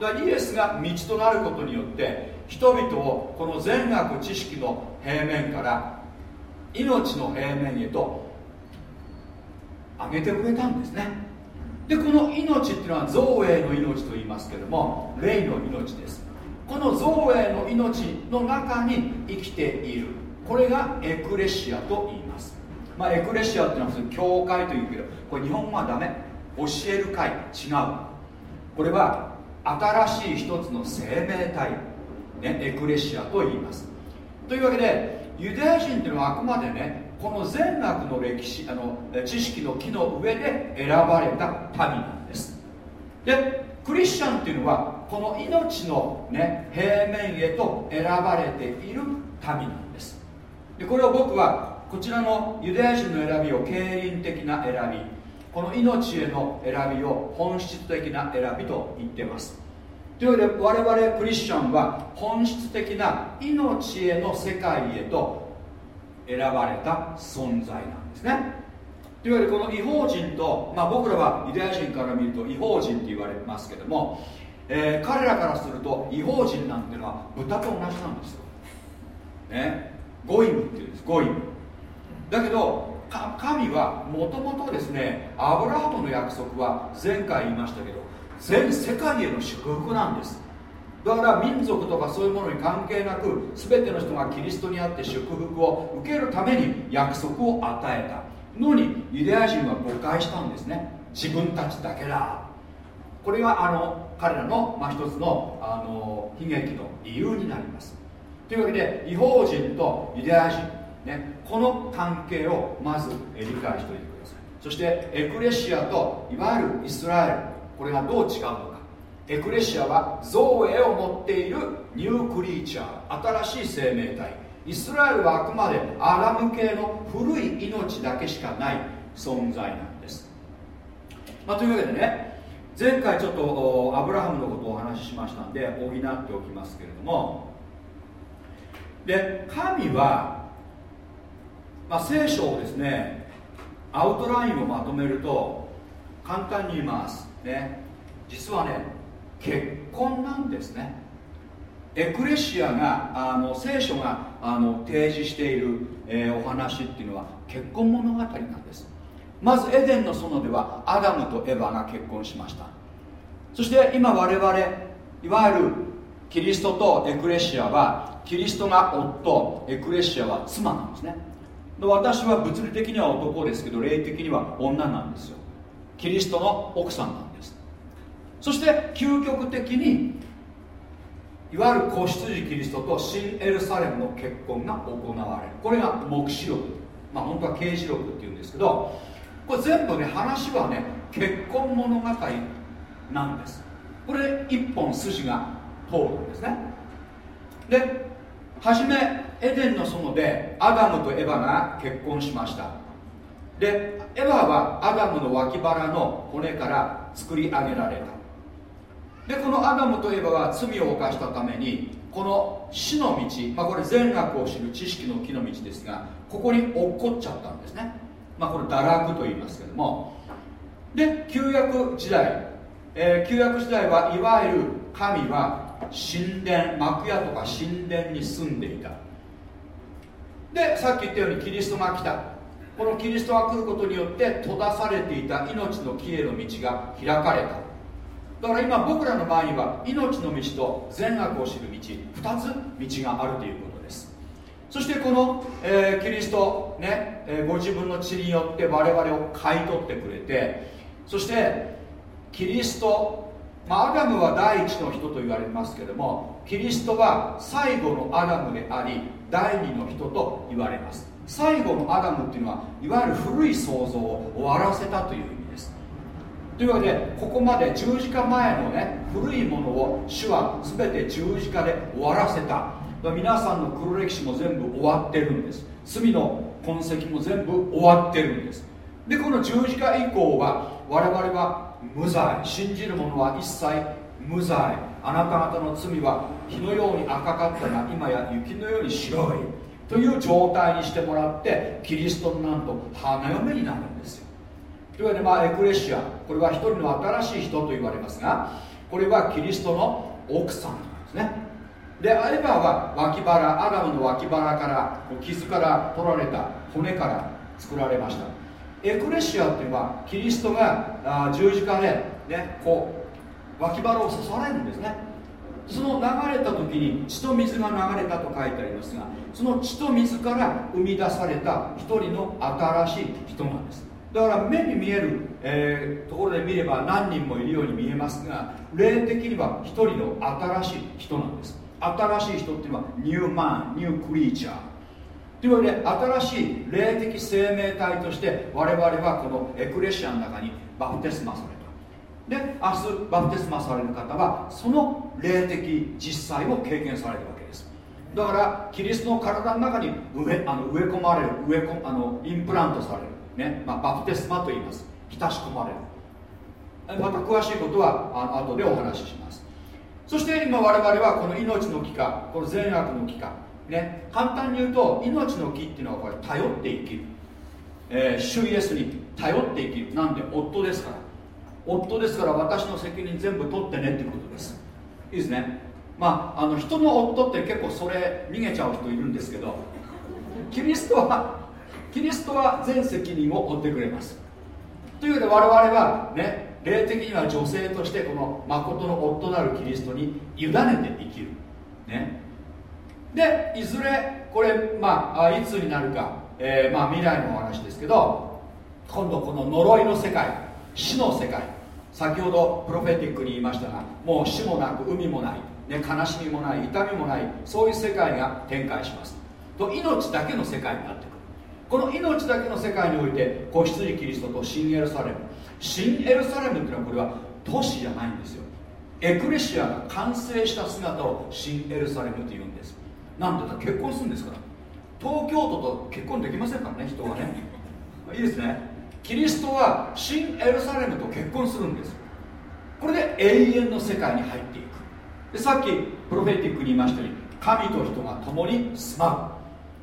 だからイエスが道となることによって人々をこの善悪知識の平面から命の平面へと上げてくれたんですね。でこの命っていうのは造営の命と言いますけども霊の命です。この造営の命の中に生きている。これがエクレシアと言います。まあ、エクレシアっていうのは教会というけどこれ日本語はダメ。教える会。違う。これは新しい一つの生命体、ね、エクレシアと言います。というわけでユダヤ人っていうのはあくまでねこの善悪の歴史あの知識の木の上で選ばれた民なんです。でクリスチャンっていうのはこの命の、ね、平面へと選ばれている民なんです。でこれを僕はこちらのユダヤ人の選びを経輪的な選びこの命への選びを本質的な選びと言ってます。というわけで我々クリスチャンは本質的な命への世界へと選ばれた存在なんですね。というわけでこの違法人と、まあ、僕らはユダヤ人から見ると違法人って言われますけども、えー、彼らからすると違法人なんてのは豚と同じなんですよ、ね、ゴイムっていうんです。ゴイム。だけど神はもともとですねアブラハムの約束は前回言いましたけど全世界への祝福なんです。だから民族とかそういうものに関係なく全ての人がキリストにあって祝福を受けるために約束を与えた。のにユダヤ人は誤解したんですね。自分たちだけだ。これがあの彼らの、まあ、一つのあの悲劇の理由になります。というわけで違法人とユダヤ人ね、この関係をまず理解しておいてください。そしてエクレシアといわゆるイスラエルこれがどう違うのか。エクレシアは造営を持っているニュークリーチャー新しい生命体。イスラエルはあくまでアラム系の古い命だけしかない存在なんです、まあ、というわけでね前回ちょっとアブラハムのことをお話ししましたんで補っておきますけれども。で神はまあ、聖書をですねアウトラインをまとめると簡単に言います。ね実はね結婚なんですね。エクレシアがあの聖書があの提示している、えー、お話っていうのは結婚物語なんです。まずエデンの園ではアダムとエヴァが結婚しました。そして今我々いわゆるキリストとエクレシアはキリストが夫エクレシアは妻なんですね。で私は物理的には男ですけど霊的には女なんですよ。キリストの奥さんなんです。そして究極的にいわゆる子羊キリストと新エルサレムの結婚が行われる。これが黙示録。まあ本当は刑事録っていうんですけどこれ全部ね話はね結婚物語なんです。これ一本筋が通るんですね。で初めエデンの園でアダムとエヴァが結婚しました。でエヴァはアダムの脇腹の骨から作り上げられた。でこのアダムとエヴァは罪を犯したためにこの死の道、まあ、これ善悪を知る知識の木の道ですがここに落っこっちゃったんですね。まあこれ堕落と言いますけども。で旧約時代、えー、旧約時代はいわゆる神は神殿幕屋とか神殿に住んでいた。でさっき言ったようにキリストが来た。このキリストが来ることによって閉ざされていた命の木への道が開かれた。だから今僕らの場合には命の道と善悪を知る道2つ道があるということです。そしてこの、えー、キリストね、えー、ご自分の血によって我々を買い取ってくれてそしてキリストまあ、アダムは第一の人と言われますけどもキリストは最後のアダムであり第二の人と言われます。最後のアダムっていうのはいわゆる古い創造を終わらせたという意味。というわけでここまで十字架前のね古いものを主は全て十字架で終わらせた。皆さんの黒歴史も全部終わってるんです。罪の痕跡も全部終わってるんです。でこの十字架以降は我々は無罪。信じる者は一切無罪。あなた方の罪は火のように赤かったが今や雪のように白い。という状態にしてもらってキリストのなんと花嫁になるんですよ。いわけで、まあ、エクレシアこれは一人の新しい人と言われますがこれはキリストの奥さんなんですね。でエヴァは脇腹アダムの脇腹から傷から取られた骨から作られました。エクレシアっていうのはキリストが十字架で、ね、こう脇腹を刺されるんですね。その流れた時に血と水が流れたと書いてありますがその血と水から生み出された一人の新しい人なんです。だから目に見える、えー、ところで見れば何人もいるように見えますが霊的には一人の新しい人なんです。新しい人っていうのはニューマンニュークリーチャー。というわけで新しい霊的生命体として我々はこのエクレシアの中にバプテスマされた。で明日バプテスマされる方はその霊的実際を経験されるわけです。だからキリストの体の中に植えあの植え込まれる植え込あのインプラントされる、ねまあ、バプテスマと言います。浸し込まれる。また詳しいことはあの後でお話しします。そして今我々はこの命の木かこの善悪の木かね簡単に言うと命の木っていうのはこれ頼って生きる、えー、主イエスに頼って生きる。なんで夫ですから。夫ですから私の責任全部取ってねっていうことです。いいですね。まああの人の夫って結構それ逃げちゃう人いるんですけどキリストはキリストは全責任を負ってくれます。というわけで我々はね霊的には女性としてこの誠の夫なるキリストに委ねて生きる。ね。でいずれこれまあいつになるか、えー、まあ未来のお話ですけど今度この呪いの世界死の世界。先ほどプロフェティックに言いましたがもう死もなく海もない、ね、悲しみもない痛みもないそういう世界が展開します。と命だけの世界になってる。この命だけの世界において子羊キリストと新エルサレム。新エルサレムっていうのはこれは都市じゃないんですよ。エクレシアが完成した姿を新エルサレムというんです。なんて言ったら結婚するんですか？ら東京都と結婚できませんからね人はね。いいですね。キリストは新エルサレムと結婚するんです。これで永遠の世界に入っていく。でさっきプロフェティックに言いましたように神と人が共に住ま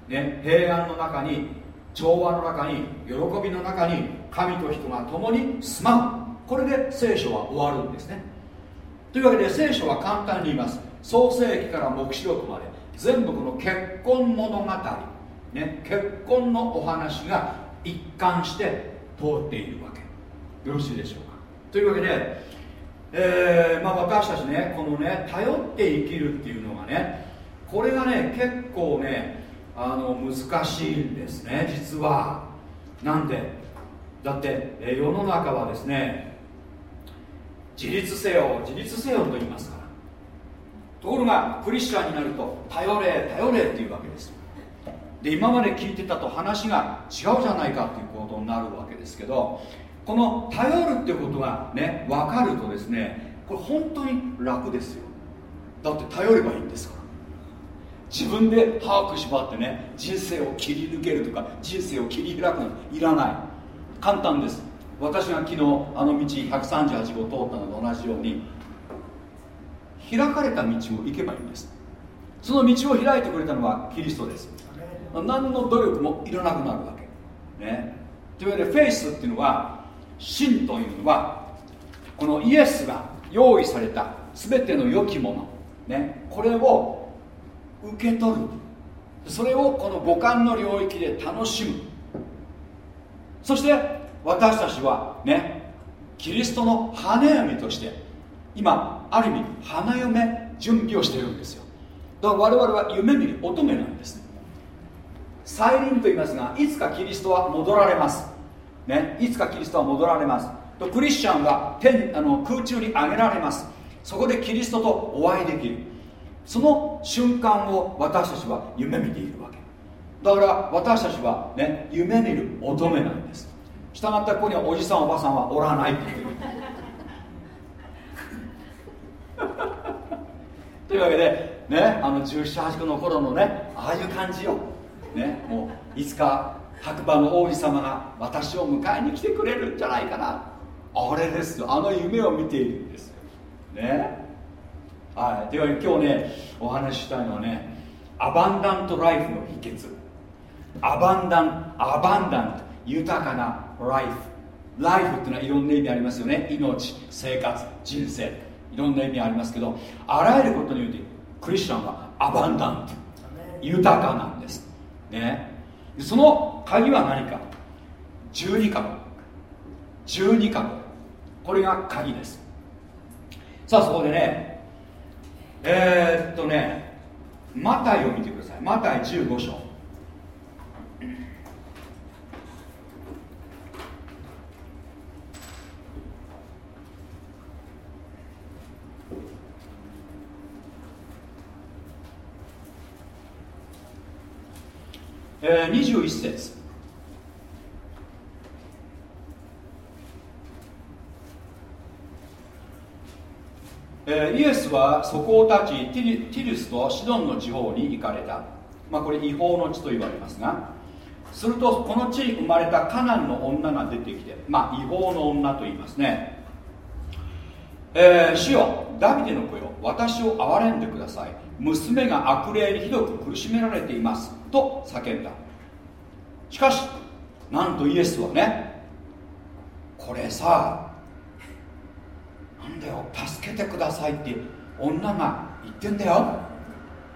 う、ね、平安の中に調和の中に喜びの中に神と人が共に住まう。これで聖書は終わるんですね。というわけで聖書は簡単に言います。創世記から黙示録まで全部この結婚物語、ね、結婚のお話が一貫して通っているわけ。よろしいでしょうか。というわけで、えーまあ、私たちねこのね頼って生きるっていうのがねこれがね結構ねあの難しいんですね実は。なんで？だって、世の中はですね自立せよ自立せよと言いますから。ところがクリスチャンになると頼れ頼れっていうわけですで今まで聞いてたと話が違うじゃないかっていうことになるわけですけどこの頼るってことがね分かるとですねこれ本当に楽ですよ。だって頼ればいいんですから。自分で把握縛ってね人生を切り抜けるとか人生を切り開くなんていらない。簡単です。私が昨日あの道138号通ったのと同じように開かれた道を行けばいいんです。その道を開いてくれたのはキリストです。何の努力もいらなくなるわけ。ね。というわけでフェイスっていうのは真というのはこのイエスが用意された全ての良きもの、ね、これを受け取る。それをこの五感の領域で楽しむ。そして私たちはねキリストの羽嫁として今ある意味花嫁準備をしてるんですよ。だから我々は夢見る乙女なんです。再臨と言いますがいつかキリストは戻られます。ねいつかキリストは戻られます。とクリスチャンは天あの空中に上げられます。そこでキリストとお会いできる。その瞬間を私たちは夢見ているわけ。だから私たちはね夢見る乙女なんです。したがってここにはおじさんおばさんはおらない。っていうというわけでねあの1718の頃のねああいう感じよ、ね、もういつか白馬の王子様が私を迎えに来てくれるんじゃないかな。あれですあの夢を見ているんです。よね。はい。というわけで今日ねお話ししたいのはねアバンダントライフの秘訣。アバンダンアバンダント豊かなライフライフっていうのはいろんな意味ありますよね。命生活人生。いろんな意味ありますけどあらゆることによってクリスチャンはアバンダント豊かなんです。ね。その鍵は何か？12カ国。12カ国。これが鍵です。さあそこでねえー、っとねマタイを見てください。マタイ15章。えー、21節。えー、イエスはそこを立ちティティルスとシドンの地方に行かれた、まあ、これ違法の地と言われますが。するとこの地に生まれたカナンの女が出てきて、まあ、違法の女と言いますね、えー、主よダビデの子よ私を憐れんでください。娘が悪霊にひどく苦しめられていますと叫んだ。しかしなんとイエスはねこれさなんだよ助けてくださいって女が言ってんだよ。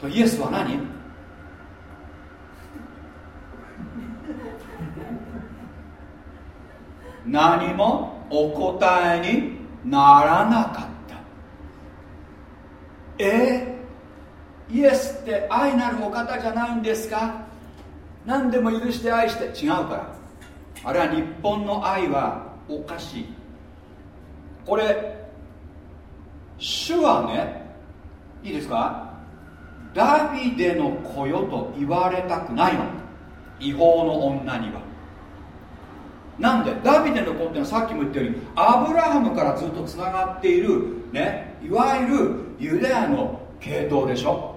とイエスは何？何もお答えにならなかった。えー、イエスって愛なるお方じゃないんですか？何でも許して愛して。違うから。あれは日本の愛はおかしい。これ主はねいいですか？ダビデの子よと言われたくないの。違法の女には。なんで？ダビデの子っていうのはさっきも言ったようにアブラハムからずっとつながっている、ね、いわゆるユダヤの系統でしょ。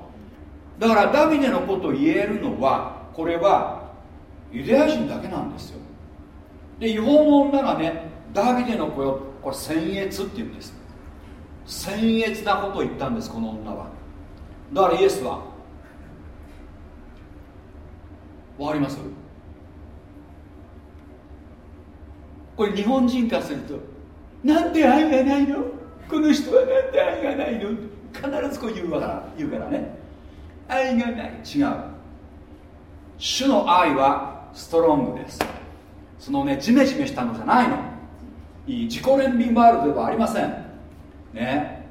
だからダビデの子と言えるのはこれはユダヤ人だけなんですよ。で違法の女がねダビデの子よこれ僭越って言うんです。僭越なことを言ったんですこの女は。だからイエスはわかります？これ日本人からするとなんで愛がないの？この人はなんで愛がないの？必ずこう言うから言うからね。愛がない。違う。主の愛はストロングです。そのねジメジメしたのじゃないの。いい自己憐憫ワールドではありません。ね。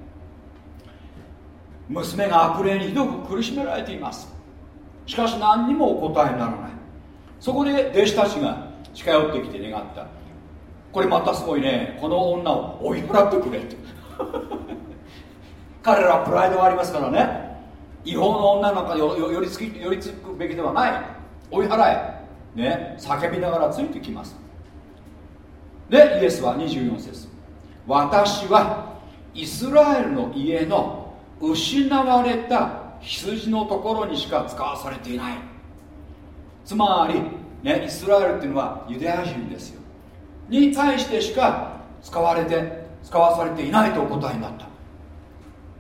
娘が悪霊にひどく苦しめられています。しかし何にもお答えにならない。そこで弟子たちが近寄ってきて願った。これまたすごいね。この女を追い払ってくれって。彼らはプライドがありますからね。違法の女なんかよよりつき寄りつくべきではない。追い払え。ね。叫びながらついてきます。でイエスは24節。私はイスラエルの家の失われた羊のところにしか使わされていない。つまり、ね、イスラエルっていうのはユダヤ人ですよ。に対してしか使われて使わされていないとお答えになった。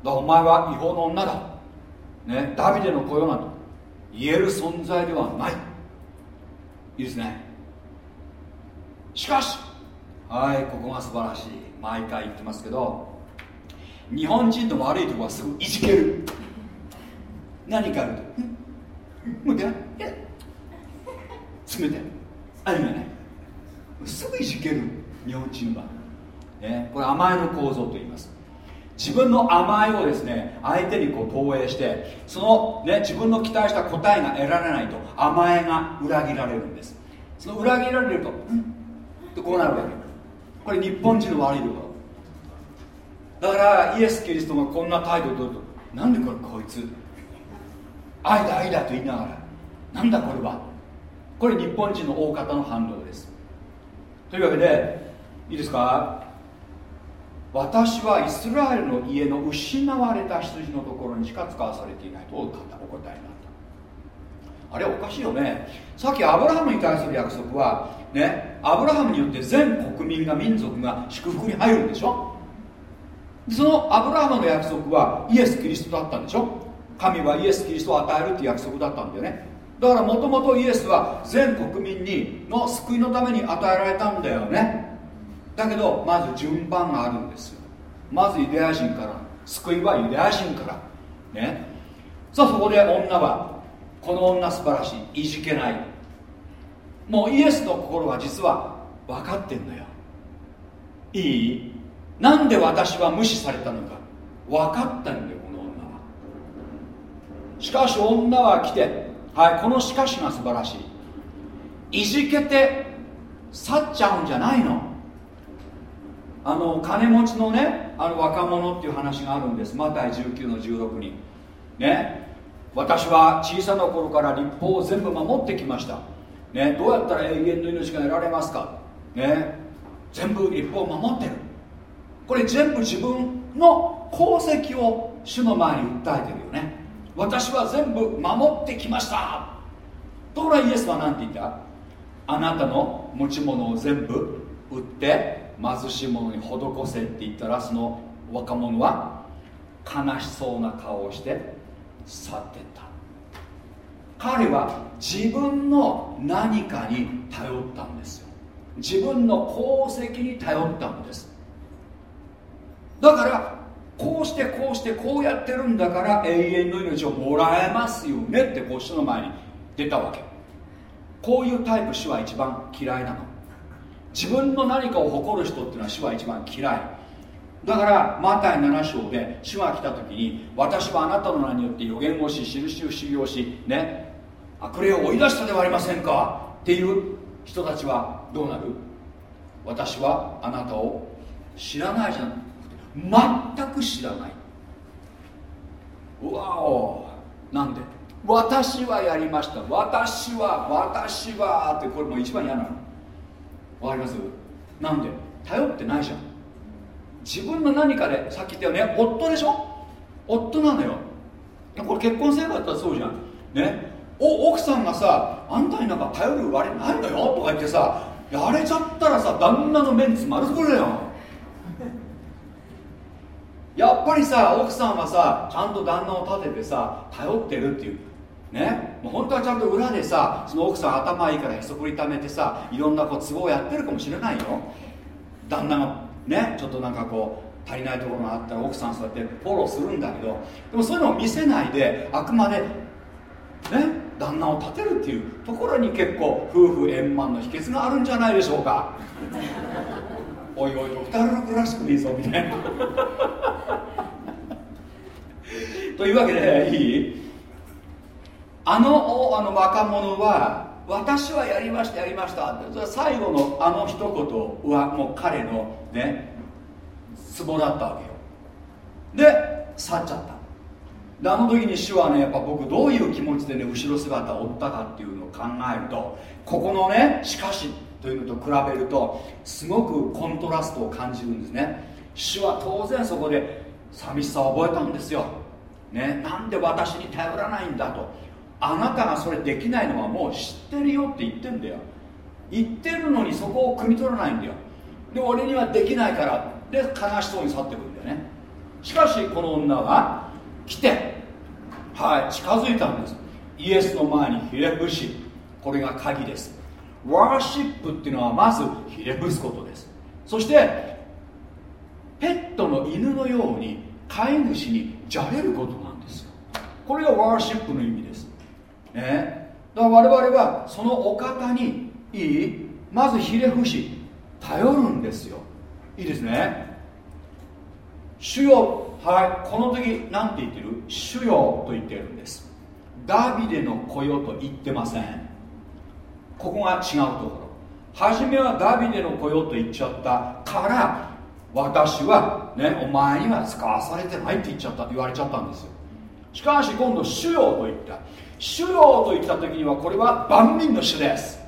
だお前は違法の女だ、ね、ダビデの子よなと。言える存在ではない。いいですね。しかしはいここが素晴らしい。毎回言ってますけど日本人の悪いところはすぐいじける。何かあるともうで冷たい。愛がないすぐいじける日本人は、ね、これ甘えの構造と言います。自分の甘えをですね相手にこう投影してその、ね、自分の期待した答えが得られないと甘えが裏切られるんです。その裏切られるとうん。ってこうなるわけ。これ日本人の悪いところ。だからイエス・キリストがこんな態度を取るとなんでこれこいつ？愛だ愛だと言いながら。なんだこれは？これ日本人の大方の反応です。というわけでいいですか？私はイスラエルの家の失われた羊のところにしか使わされていないとお答えになった。あれおかしいよね。さっきアブラハムに対する約束はねアブラハムによって全国民が民族が祝福に入るんでしょ？そのアブラハムの約束はイエス・キリストだったんでしょ？神はイエス・キリストを与えるって約束だったんだよね。だからもともとイエスは全国民にの救いのために与えられたんだよね。だけどまず順番があるんですよ。まずユダヤ人から救いはユダヤ人から。ね。さあそこで女はこの女素晴らしい。いじけない。もうイエスの心は実は分かってんだよ。いい？なんで私は無視されたのか。分かったんだよこの女は。しかし女は来てはいこのしかしが素晴らしい。いじけて去っちゃうんじゃないの。あの金持ちのねあの若者っていう話があるんです。マタイ19の16に。ね。私は小さな頃から立法を全部守ってきました。ね。どうやったら永遠の命が得られますか。ね。全部立法を守ってる。これ全部自分の功績を主の前に訴えてるよね。私は全部守ってきました。ところがイエスは何て言った？あなたの持ち物を全部売って貧しい者に施せって言ったらその若者は悲しそうな顔をして去ってった。彼は自分の何かに頼ったんですよ。自分の功績に頼ったんです。だからこうしてこうしてこうやってるんだから永遠の命をもらえますよねってこう主の前に出たわけ。こういうタイプ主は一番嫌いなの。自分の何かを誇る人っていうのは主は一番嫌い。だからマタイ7章で主が来た時に私はあなたの名によって予言をし印を修行しね悪霊を追い出したではありませんか？っていう人たちはどうなる？私はあなたを知らないじゃん。全く知らない。うわお。なんで？私はやりました。私は私はってこれも一番嫌なの。わかります？なんで？頼ってないじゃん。自分の何かでさっき言ったよね。夫でしょ？夫なのよ。これ結婚生活だったらそうじゃん。ね？お奥さんがさあんたになんか頼るあれないのよ。とか言ってさやれちゃったらさ旦那のメンツ丸くれだよ。やっぱりさ奥さんはさちゃんと旦那を立ててさ頼ってるっていう。ね。もう本当はちゃんと裏でさその奥さん頭いいからへそくりためてさいろんなこう都合をやってるかもしれないよ。旦那がねちょっとなんかこう足りないところがあったら奥さんそうやってフォローするんだけど。でもそういうのを見せないであくまでね旦那を立てるっていうところに結構夫婦円満の秘訣があるんじゃないでしょうか。おいおい二人クラシックでいいぞみたいな。というわけでいい？あのあの若者は私はやりましたやりましたって最後のあの一言はもう彼のねツボだったわけよ。で去っちゃった。であの時に主はねやっぱ僕どういう気持ちでね後ろ姿を追ったかっていうのを考えるとここのねしかしというのと比べるとすごくコントラストを感じるんですね。主は当然そこで寂しさを覚えたんですよ、ね、なんで私に頼らないんだと。あなたがそれできないのはもう知ってるよって言ってんだよ。言ってるのにそこを汲み取らないんだよ。で俺にはできないから。で悲しそうに去ってくんだよね。しかしこの女は来てはい近づいたんです。イエスの前にひれ伏しこれが鍵です。ワーシップっていうのはまずひれ伏すことです。そしてペットの犬のように飼い主にじゃれることなんです。よこれがワーシップの意味です。ね。だから我々はそのお方にいいまずひれ伏し頼るんですよ。いいですね。主よはいこの時何て言ってる？主よと言ってるんです。ダビデの子よと言ってません。ここが違うところ。初めはダビデの子よと言っちゃったから私はねお前には使わされてないって言っちゃった言われちゃったんですよ。しかし今度主よと言った。主よと言った時にはこれは万民の主です。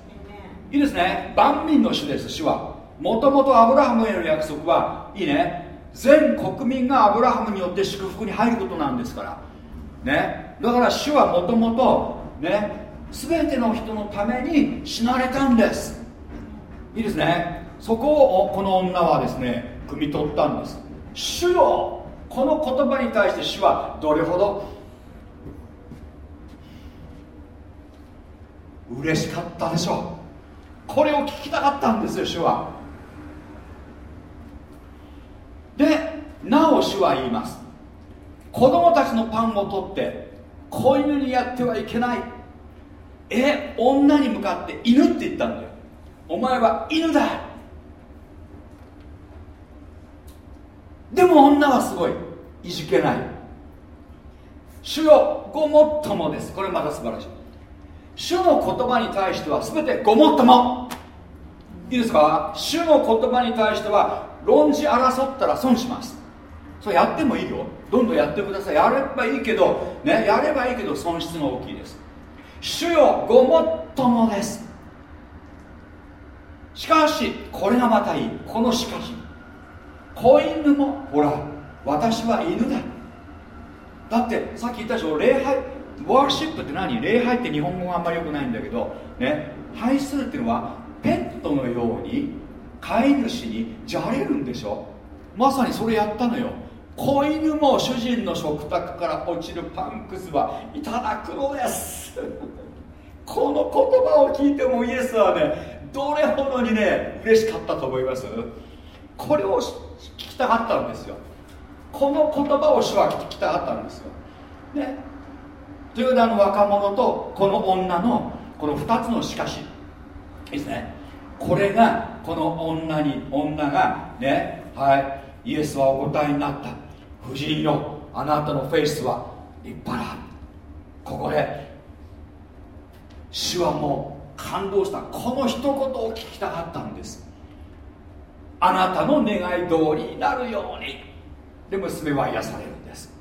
いいですね。万民の主です主は。もともとアブラハムへの約束はいいね。全国民がアブラハムによって祝福に入ることなんですから。ね。だから主はもともとね全ての人のために死なれたんです。いいですね。そこをこの女はですね汲み取ったんです。主よこの言葉に対して主はどれほど？嬉しかったでしょう。これを聞きたかったんですよ主は。でなお主は言います。子供たちのパンを取って子犬にやってはいけない。え女に向かって犬って言ったんだよ。お前は犬だ。でも女はすごい。いじけない。主よごもっともです。これまた素晴らしい。主の言葉に対しては全てごもっとも。いいですか？主の言葉に対しては論じ争ったら損します。それやってもいいよ。どんどんやってください。やればいいけどねやればいいけど損失が大きいです。主よごもっともです。しかしこれがまたいい。このしかし子犬もほら私は犬だ。だってさっき言ったでしょ礼拝ワーシップって何？礼拝って日本語があんまりよくないんだけどね拝するっていうのはペットのように飼い主にじゃれるんでしょ。まさにそれやったのよ。子犬も主人の食卓から落ちるパンくずはいただくのです。この言葉を聞いてもイエスはねどれほどにね嬉しかったと思います？これを聞きたかったんですよ。この言葉を主は聞きたかったんですよ。ね。というあの若者とこの女のこの2つのしかし。いいですね。これがこの女に女がねはいイエスはお答えになった。夫人よあなたのフェイスは立派だ。ここで主はもう感動した。この一言を聞きたかったんです。あなたの願い通りになるように。で娘は癒されるんです。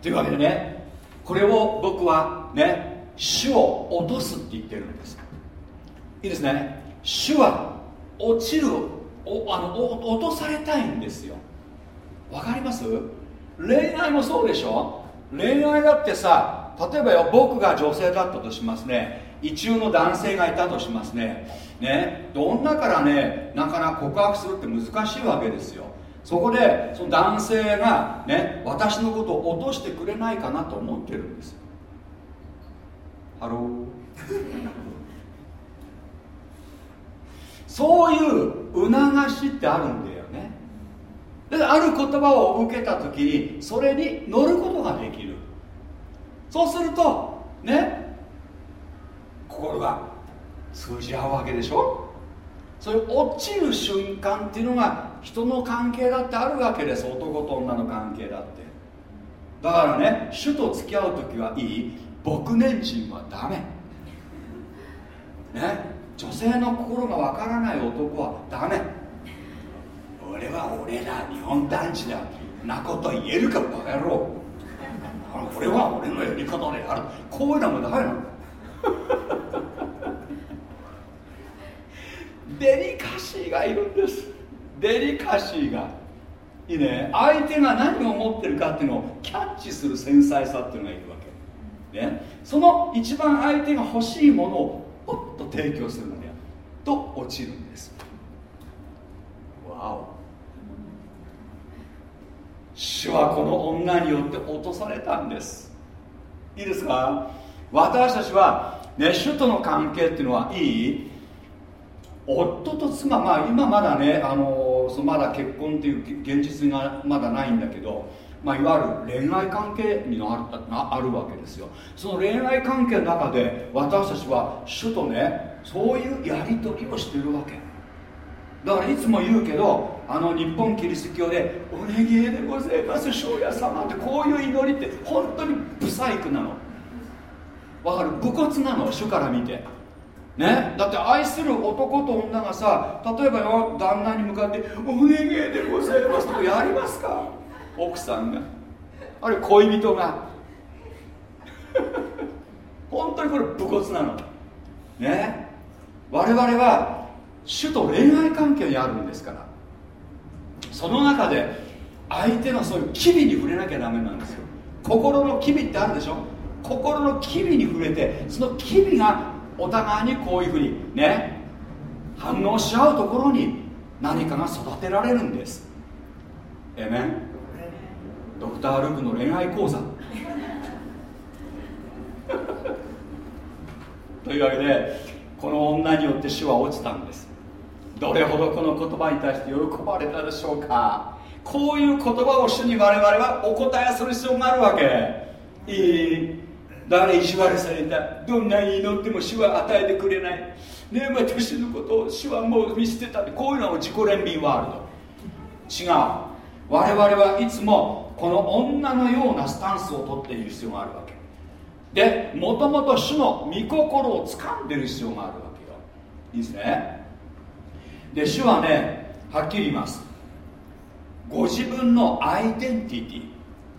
というわけでねこれを僕はね主を落とすって言ってるんです。いいですね。主は落ちるおあの落とされたいんですよ。わかります？恋愛もそうでしょ？恋愛だってさ例えばよ僕が女性だったとしますね。一中の男性がいたとしますね。ね女からねなかなか告白するって難しいわけですよ。そこでその男性がね私のことを落としてくれないかなと思ってるんです。ハロー。そういう促しってあるんだよね。である言葉を受けた時にそれに乗ることができる。そうするとね心が通じ合うわけでしょ？そういう落ちる瞬間っていうのが人の関係だってあるわけです。男と女の関係だって。だからね主と付き合う時はいい。牧年人はダメ。ね女性の心がわからない男はダメ。俺は俺だ。日本男児だ。なこと言えるかバカ野郎。俺は俺のやり方である。こういうのもダメなの。デリカシーがいるんです。デリカシーが。いいね。相手が何を持ってるかっていうのをキャッチする繊細さっていうのがいるわけ、ね、その一番相手が欲しいものをポッと提供するのねと落ちるんです。わお。主はこの女によって落とされたんです。いいですか？私たちはね主との関係っていうのはいい。夫と妻まあ今まだねあのそのまだ結婚っていう現実がまだないんだけど、まあ、いわゆる恋愛関係にあるあるわけですよ。その恋愛関係の中で私たちは主とねそういうやり取りをしてるわけ。だからいつも言うけどあの日本キリスト教で「お願いでございます庄屋様」ってこういう祈りって本当にブサイクなの。わかる？武骨なの主から見て。ね？だって愛する男と女がさ例えばよ旦那に向かって「お願いでございます」とかやりますか？奥さんが。あるいは恋人が。本当にこれ武骨なの。ね？我々は主と恋愛関係にあるんですから。その中で相手のそういう機微に触れなきゃダメなんですよ。心の機微ってあるでしょ？心の機微に触れてその機微がお互いにこういうふうにね反応し合うところに何かが育てられるんです。えめんドクター・ルークの恋愛講座。というわけでこの女によって死は落ちたんです。どれほどこの言葉に対して喜ばれたでしょうか。こういう言葉を主に我々はお答えする必要があるわけ。いい。誰意地悪されたどんなに祈っても主は与えてくれない。ね私のことを主はもう見捨てた。ってこういうのを自己憐憫ワールド。違う。我々はいつもこの女のようなスタンスをとっている必要があるわけ。でもともと主の御心を掴んでる必要があるわけよ。いいですね。で主はねはっきり言います。ご自分のアイデンティティ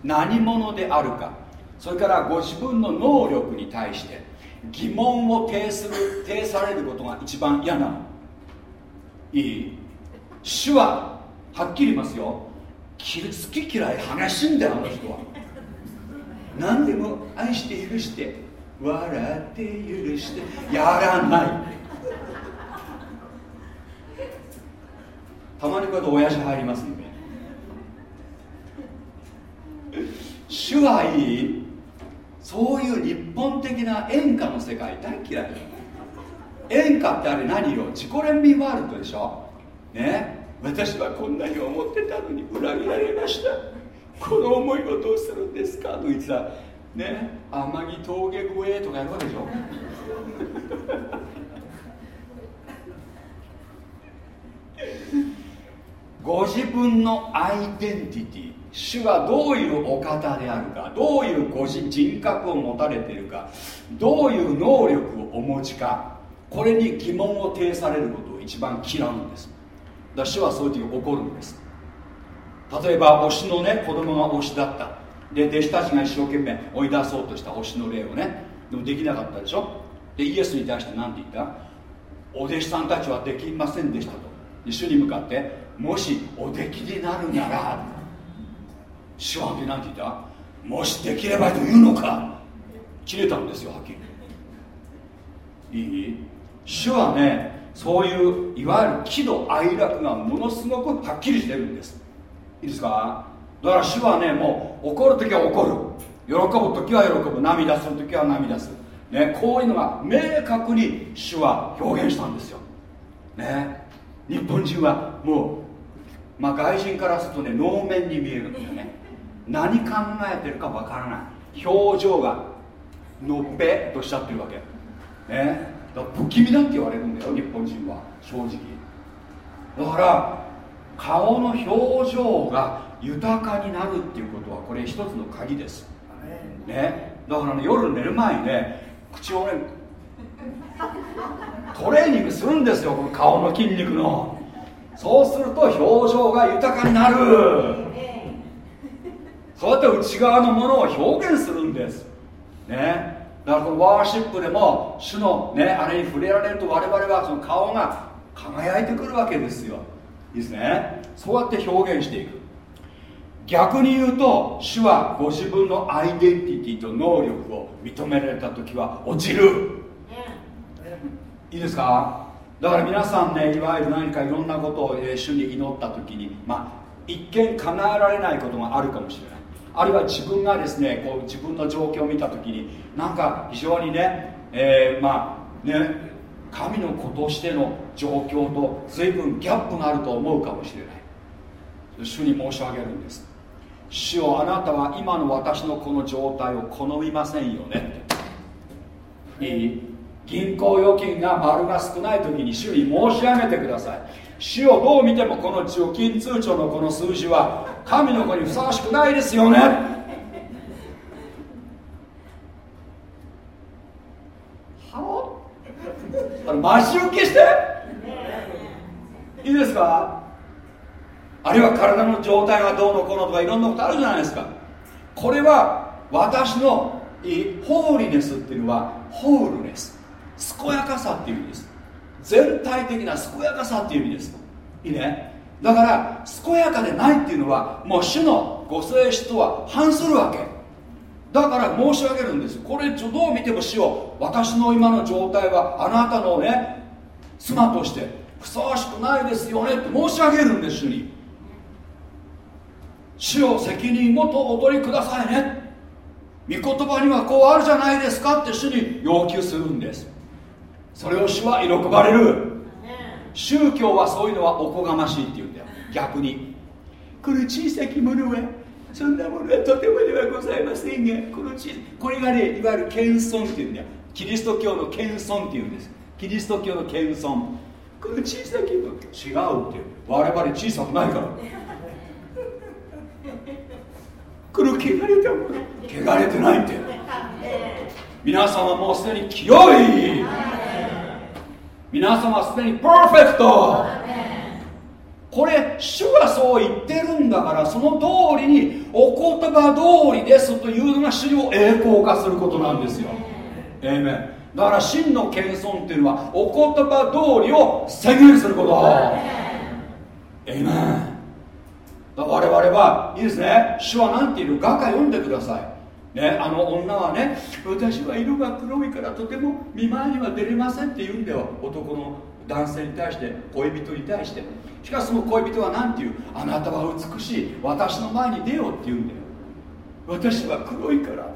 何者であるか。それからご自分の能力に対して疑問を呈する呈されることが一番嫌なの。いい？主ははっきり言いますよ。好き嫌い激しいんだよあの人は。何でも愛して許して笑って許してやらない。たまにこうやって親父入りますんで主はいい？そういう日本的な演歌の世界大嫌い。演歌ってあれ何よ？自己憐憫ワールドでしょ？ね？私はこんなに思ってたのに裏切られました。この思いをどうするんですか？と言ってさね？天城峠越えとかやるわけでしょ？ご自分のアイデンティティ主はどういうお方であるかどういうご人格を持たれているかどういう能力をお持ちかこれに疑問を呈されることを一番嫌うんです。だ主はそういう時怒るんです。例えば推しのね子供が推しだった。で弟子たちが一生懸命追い出そうとした推しの霊をねでもできなかったでしょ。でイエスに対して何て言った？お弟子さんたちはできませんでしたと。主に向かってもしおできになるなら主はって何て言った。もしできればというのか。切れたんですよはっきり。いい？主はねそういういわゆる喜怒哀楽がものすごくはっきりしてるんです。いいですか？だから主はねもう怒る時は怒る。喜ぶ時は喜ぶ。涙する時は涙する、ね、こういうのが明確に主は表現したんですよ、ね、日本人はもう、まあ、外人からするとね能面に見えるんだよね。何考えてるかわからない。表情がのっぺとしちゃってるわけ。ね。だから不気味だって言われるんだよ日本人は。正直。だから顔の表情が豊かになるっていうことはこれ一つの鍵です。ね。だからね夜寝る前にね口をねトレーニングするんですよこの顔の筋肉のそうすると表情が豊かになる。そうやって内側のものを表現するんです。ね。だからこのワーシップでも主のねあれに触れられると我々はその顔が輝いてくるわけですよ。いいですね。そうやって表現していく。逆に言うと主はご自分のアイデンティティと能力を認められた時は落ちる。いいですか？だから皆さんねいわゆる何かいろんなことを、え、主に祈った時にまあ一見叶えられないことがあるかもしれない。あるいは自分がですねこう自分の状況を見た時になんか非常にね、えー、まあね神の子としての状況と随分ギャップがあると思うかもしれない。主に申し上げるんです。主よあなたは今の私のこの状態を好みませんよね。いい銀行預金が丸が少ない時に主に申し上げてください。主をどう見てもこの預金通帳のこの数字は神の子にふさわしくないですよね。ハロあの待ち受けして。いいですか？あるいは体の状態がどうのこうのとかいろんなことあるじゃないですか。これは私のホーリネスっていうのはホールネス健やかさっていう意味です。全体的な健やかさっていう意味です。いいね。だから健やかでないっていうのはもう主のご性質とは反するわけ。だから申し上げるんです。これどう見ても主を私の今の状態はあなたのね妻としてふさわしくないですよね。って申し上げるんです主に。主を責任もとお取りくださいね。御言葉にはこうあるじゃないですか。って主に要求するんです。それを主は喜ばれる。宗教はそういうのはおこがましいって言うんだよ。逆に。この小さきものはそんなものはとてもではございませんがこの小これがねいわゆる謙遜っていうんだよ。キリスト教の謙遜っていうんです。キリスト教の謙遜。この小さきもの違うって我々小さくないから。この汚れたもの 汚れてないって。皆様もうすでに清い皆様すでにパーフェクト。これ主がそう言ってるんだからその通りにお言葉通りですというのが主を栄光化することなんですよ。えめだから真の謙遜っていうのはお言葉通りを宣言すること。えめ我々はいいですね。主は何て言うの？画家読んでください。ね、あの女はね私は色が黒いからとても見舞いには出れませんって言うんだよ。男の男性に対して恋人に対して。しかしその恋人は何て言うあなたは美しい。私の前に出ようって言うんだよ私は黒いから。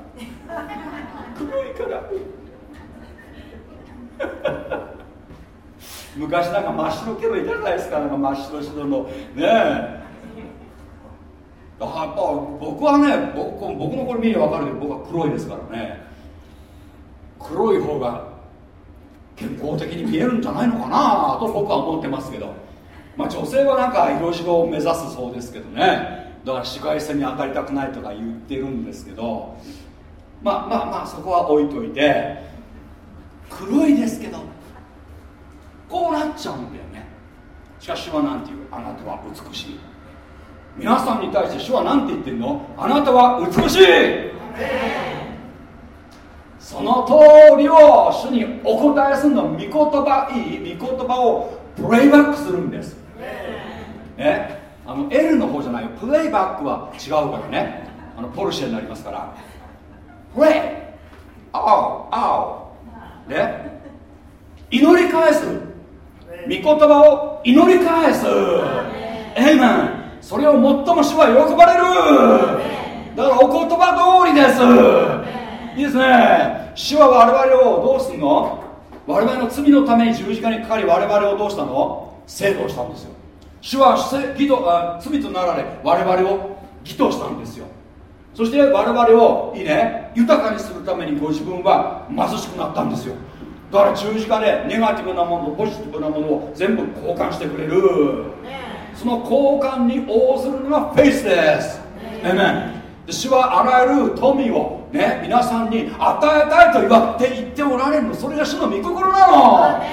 黒いから。昔なんか真っ白けどいたじゃないですか。なんか真っ白白の。ねえ。やっぱ僕はね僕僕のこれ見れば分かるけど僕は黒いですからね。黒い方が健康的に見えるんじゃないのかなと僕は思ってますけど、まあ、女性はなんか色白を目指すそうですけどね。だから紫外線に当たりたくないとか言ってるんですけど。まあまあまあそこは置いといて。黒いですけどこうなっちゃうんだよね。しかしは何て言うあなたは美しい。皆さんに対して主は何て言ってるの？あなたは美しい。その通りを主にお答えするの御言葉いい御言葉をプレイバックするんです。ね？あの L の方じゃないよ。プレイバックは違うからね。あのポルシェになりますから。プレイ。青青ね？祈り返す。御言葉を祈り返す。エイメンそれを最も主は喜ばれる。だからお言葉通りです。いいですね。主は我々をどうするの？我々の罪のために十字架にかかり我々をどうしたの？制度したんですよ。主は義とあ罪となられ我々を義としたんですよ。そして我々をいいね豊かにするためにご自分は貧しくなったんですよ。だから十字架でネガティブなものポジティブなものを全部交換してくれる、その交換に応ずるのがフェイスです。えめ主はあらゆる富をね皆さんに与えたいと言わって言っておられるの。それが主の御心なの。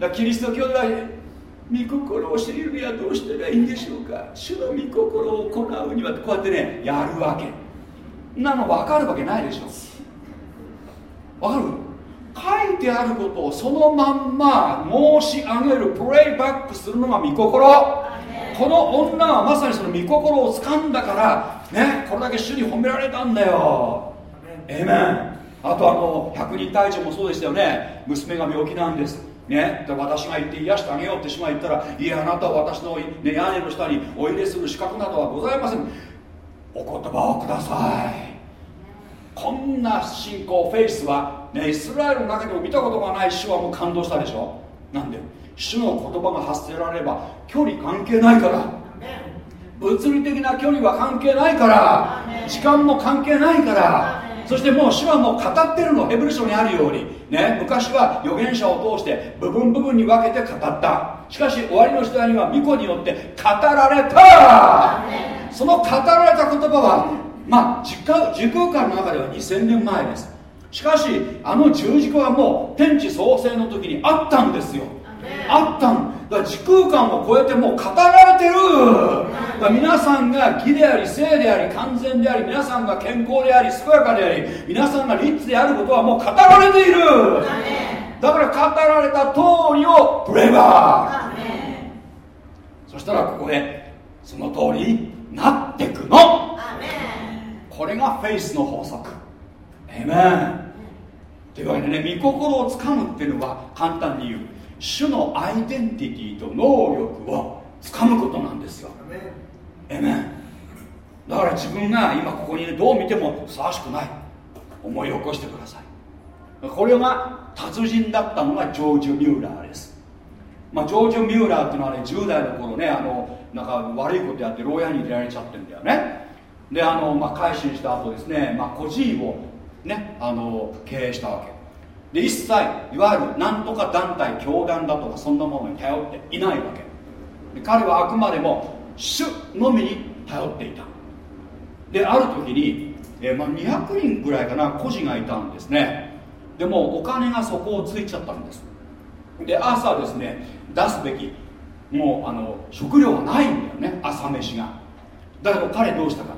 だキリスト教では御心を知るにはどうしたらいいんでしょうか。主の御心を行うにはこうやってねやるわけ。なの分かるわけないでしょ。分かる？書いてあることをそのまんま申し上げるプレイバックするのが御心。この女はまさにその御心を掴んだからねこれだけ主に褒められたんだよ。えめんあとあの百人隊長もそうでしたよね。娘が病気なんです。ね、私が行って癒してあげようってしま言ったらいやあなたは私の、ね、屋根の下にお入れする資格などはございません。お言葉をください。こんな信仰フェイスは、ね、イスラエルの中でも見たことがない主はもう感動したでしょ？なんで？主の言葉が発せられれば距離関係ないから。物理的な距離は関係ないから。時間も関係ないから。そしてもう主はもう語ってるのヘブル書にあるように。ね昔は預言者を通して部分部分に分けて語った。しかし終わりの時代には巫女によって語られた。その語られた言葉はまあ時空時空間の中では2000年前ですしかしあの十字架はもう天地創生の時にあったんですよ。あったん。だから時空間を超えてもう語られてる。だから皆さんが義であり聖であり完全であり皆さんが健康であり健やかであり皆さんが律であることはもう語られている。だから語られた通りをプレバー。そしたらここでその通りになってくの。これがフェイスの法則エメンというわけでね御心をつかむっていうのは簡単に言う主のアイデンティティと能力をつかむことなんですよ。エメンだから自分が今ここに、ね、どう見てもふさわしくない。思い起こしてください。これが達人だったのがジョージ・ミューラーです。まあ、ジョージ・ミューラーっていうのはね10代の頃ねあのなんか悪いことやって牢屋に入れられちゃってるんだよね。であの、まあ、改心した後ですね、まあ、孤児院を、ね、あの経営したわけ。で一切いわゆるなんとか団体教団だとかそんなものに頼っていないわけ。で彼はあくまでも主のみに頼っていた。である時に、えーまあ、200人ぐらいかな孤児がいたんですね。でもお金が底をついちゃったんです。で朝ですね出すべきもうあの食料がないんだよね朝飯が。だけど彼どうしたか。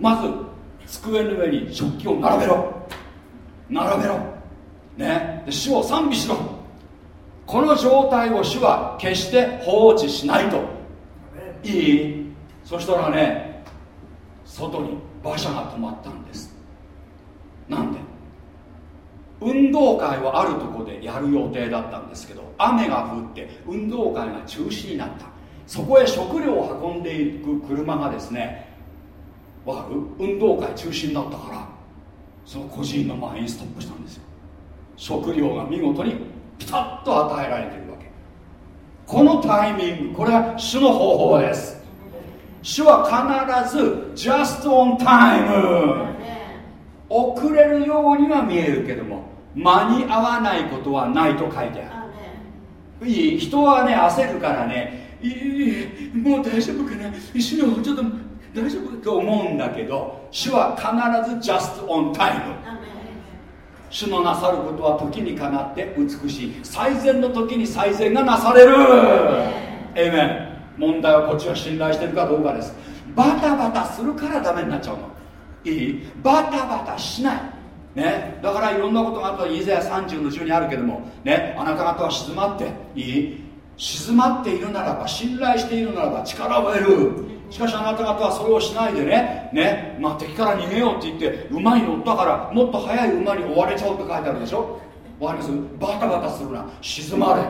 まず机の上に食器を並べろ。並べろ。ね。で主を賛美しろ。この状態を主は決して放置しないと。いい？そしたらね外に馬車が止まったんです。なんで？運動会をあるとこでやる予定だったんですけど雨が降って運動会が中止になった。そこへ食料を運んでいく車がですねわかる？運動会中止になったからその個人の前にストップしたんですよ。食料が見事にピタッと与えられてるわけ。このタイミングこれは主の方法です。主は必ず just on time 遅れるようには見えるけども間に合わないことはないと書いてある。いい？人はね焦るからねいいもう大丈夫かな？一緒にちょっと大丈夫？と思うんだけど主は必ず just on time 主のなさることは時にかなって美しい最善の時に最善がなされる。エメン問題はこっちが信頼してるかどうかです。バタバタするからダメになっちゃうの。いい？バタバタしない。ね、だからいろんなことがあった。らイザヤ30の10にあるけども、ね、あなた方は静まって。いい？静まっているならば信頼しているならば力を得るしかしあなた方はそれをしないでねね、まあ、敵から逃げようって言って馬に乗ったからもっと速い馬に追われちゃうって書いてあるでしょ？わかります？バタバタするな。静まれ。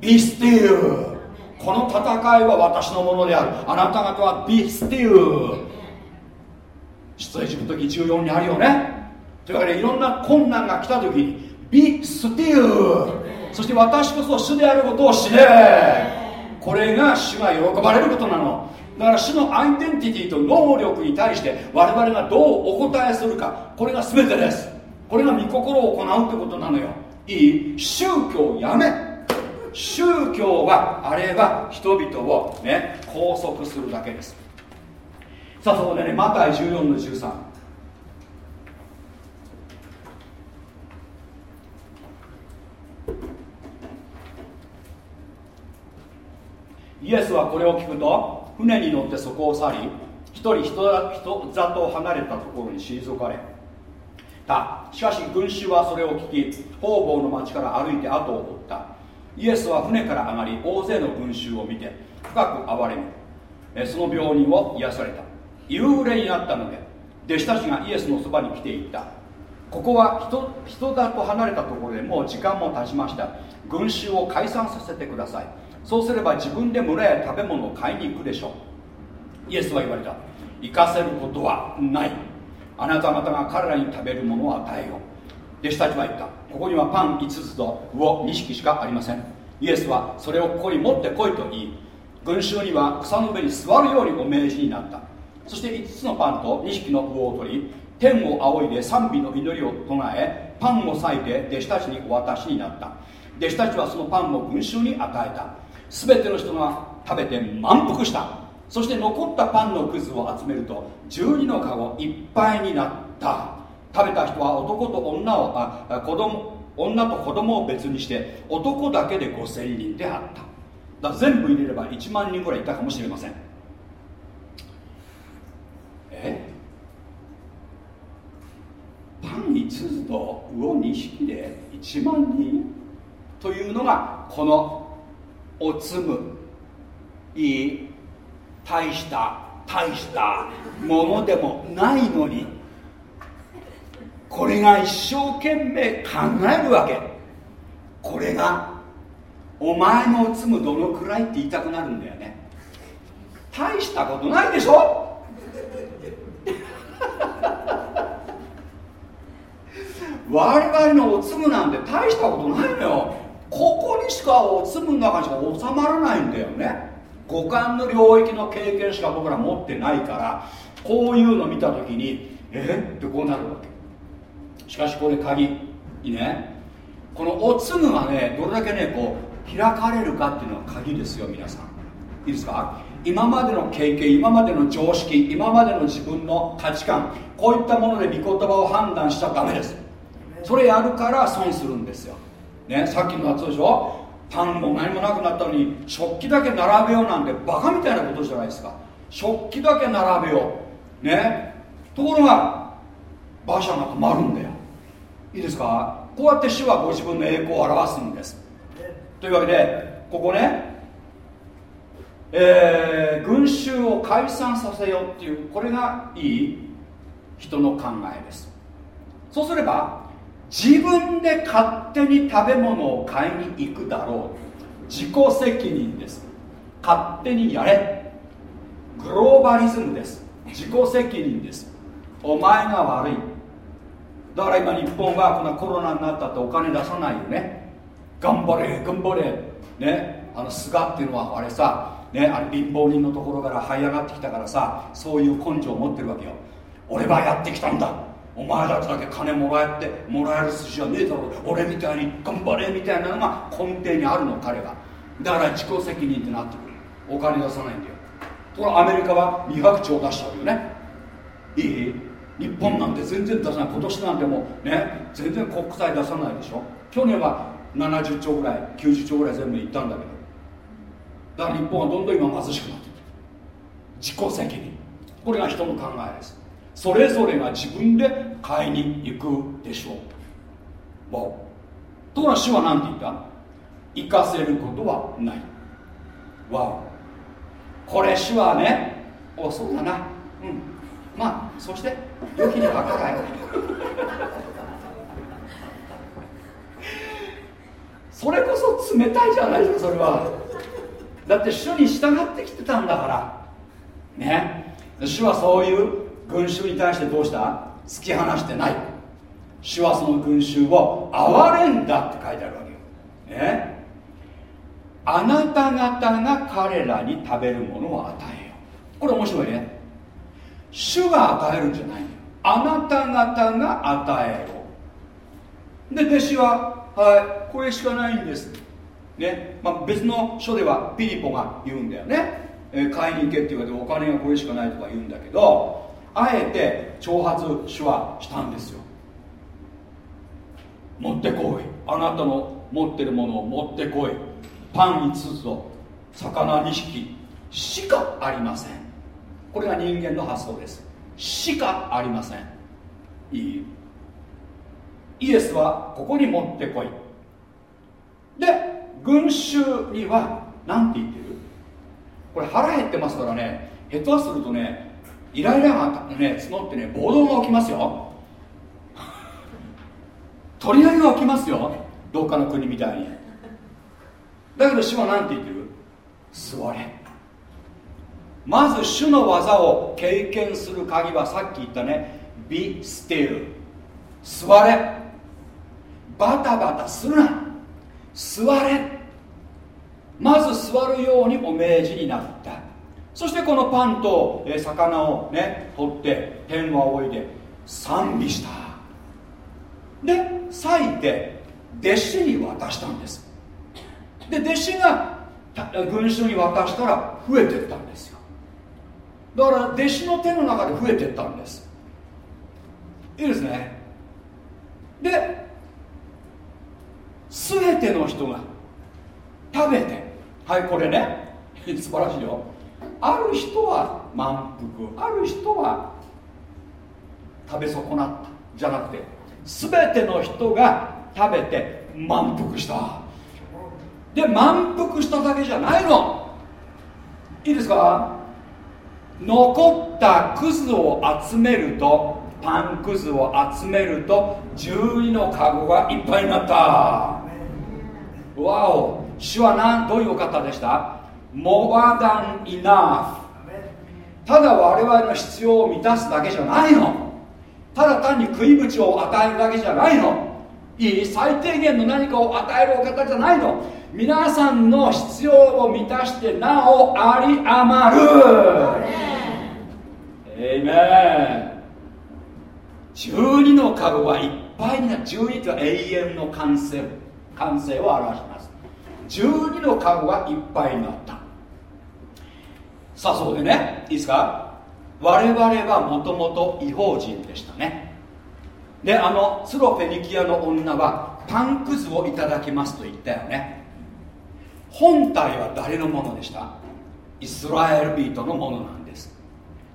Be still この戦いは私のものである。あなた方は Be still 出エジプト記14にあるよね。というわけでいろんな困難が来た時に Be still そして私こそ主であることを知れ。これが主が喜ばれることなの。だから主のアイデンティティと能力に対して我々がどうお答えするかこれが全てです。これが御心を行うってことなのよ。いい。宗教をやめ。宗教があれば人々をね拘束するだけです。さあそこでねマタイ14の13イエスはこれを聞くと船に乗ってそこを去り一人人里を離れたところに退かれたしかし群衆はそれを聞き方々の町から歩いて後を追った。イエスは船から上がり大勢の群衆を見て深く憐れみその病人を癒された。夕暮れになったので弟子たちがイエスのそばに来ていった。ここは人人里離れたところでもう時間も経ちました。群衆を解散させてください。そうすれば自分で村や食べ物を買いに行くでしょう。イエスは言われた。行かせることはない。あなた方が彼らに食べるものを与えよう。弟子たちは言った。ここにはパン5つと魚2匹しかありません。イエスはそれをここに持ってこいと言い群衆には草の上に座るようにお命じになった。そして5つのパンと2匹の魚を取り天を仰いで賛美の祈りを唱えパンを裂いて弟子たちにお渡しになった。弟子たちはそのパンを群衆に与えた。全ての人が食べて満腹した。そして残ったパンのくずを集めると12の籠いっぱいになった。食べた人は男と女をあ子供女と子供を別にして男だけで5000人であった。だ全部入れれば1万人ぐらいいたかもしれません。え？パン5つと魚2匹で1万人？というのがこのおつむ。いい。大した大した。ものでもないのに。これが一生懸命考えるわけ。これがお前のおつむどのくらいって言いたくなるんだよね。大したことないでしょ？我々のおつむなんて大したことないのよ。ここにしかおつむの中にしか収まらないんだよね。五感の領域の経験しか僕ら持ってないからこういうの見た時にえ？ってこうなるわけ。しかしこれ鍵。いいね。このおつむがねどれだけねこう開かれるかっていうのが鍵ですよ皆さん。いいですか？今までの経験今までの常識今までの自分の価値観こういったもので御言葉を判断しちゃダメです。それやるから損するんですよ、ね、さっきのやつでしょ？パンも何もなくなったのに食器だけ並べようなんてバカみたいなことじゃないですか。食器だけ並べよう。ね。ところが馬車が止まるんだよ。いいですか？こうやって主はご自分の栄光を表すんです。というわけでここねえー、群衆を解散させようっていうこれがいい人の考えです。そうすれば自分で勝手に食べ物を買いに行くだろう。自己責任です。勝手にやれ。グローバリズムです。自己責任です。お前が悪い。だから今日本はこのコロナになったってお金出さないよね。頑張れ頑張れ。ねあの菅っていうのはあれさ。ねあれ貧乏人のところから這い上がってきたからさ。そういう根性を持ってるわけよ。俺はやってきたんだ。お前たちだけ金もらえてもらえる筋はねえだろ。俺みたいに頑張れみたいなのが根底にあるの彼は。だから自己責任ってなってくる。お金出さないんだよ。ところアメリカは200兆出しちゃうよね。いい？日本なんて全然出さない。今年なんてもうね全然国債出さないでしょ。去年は70兆ぐらい90兆ぐらい全部いったんだけど。だから日本はどんどん今貧しくなっていく自己責任。これが人の考えです。それぞれが自分で買いに行くでしょう。もうところが主は何て言った？行かせることはない。わお。これ主はねおそうだな。うん。まあそして良きにはかい。それこそ冷たいじゃないですかそれは。だって主に従ってきてたんだから。ね。主はそういう群衆に対してどうした？突き放してない。主はその群衆を憐れんだって書いてあるわけよ、ね、あなた方が彼らに食べるものを与えよう。これ面白いね。主が与えるんじゃないよ。あなた方が与えよう。で弟子ははいこれしかないんです。ね、まあ、別の書ではピリポが言うんだよね、えー、買いに行けって言われてお金がこれしかないとか言うんだけどあえて挑発手話したんですよ。持ってこい。あなたの持ってるものを持ってこい。パン5つと魚2匹しかありません。これが人間の発想です。しかありません。いい。イエスはここに持ってこい。で群衆には何て言ってる？これ腹減ってますからね。下手するとねイライラがね募ってね暴動が起きますよ。取り合いが起きますよ。どっかの国みたいに。だけど主は何て言ってる？座れ。まず主の技を経験する鍵はさっき言ったね be still 座れ。バタバタするな。座れ。まず座るようにお命じになった。そしてこのパンと、魚をね取って天を仰いで賛美した。で裂いて弟子に渡したんです。で弟子が群衆に渡したら増えてったんですよ。だから弟子の手の中で増えてったんです。いいですね。で全ての人が食べてはいこれね。素晴らしいよ。ある人は満腹ある人は食べ損なったじゃなくて全ての人が食べて満腹した。で満腹しただけじゃないの。いいですか？残ったクズを集めるとパンくずを集めると12のカゴがいっぱいになった。わお。主は何どういうお方でした？モアダン。イナフただ我々の必要を満たすだけじゃないの。ただ単に食い口を与えるだけじゃないの。いい最低限の何かを与えるお方じゃないの。皆さんの必要を満たしてなおあり余る。エイメン。12の籠はいっぱいになる。12とは永遠の完成。完成を表します。12の籠はいっぱいになったさあそこでね。いいですか？我々はもともと違法人でしたね。であのスロフェニキアの女はパンくずをいただきますと言ったよね。本体は誰のものでした？イスラエルビートのものなんです。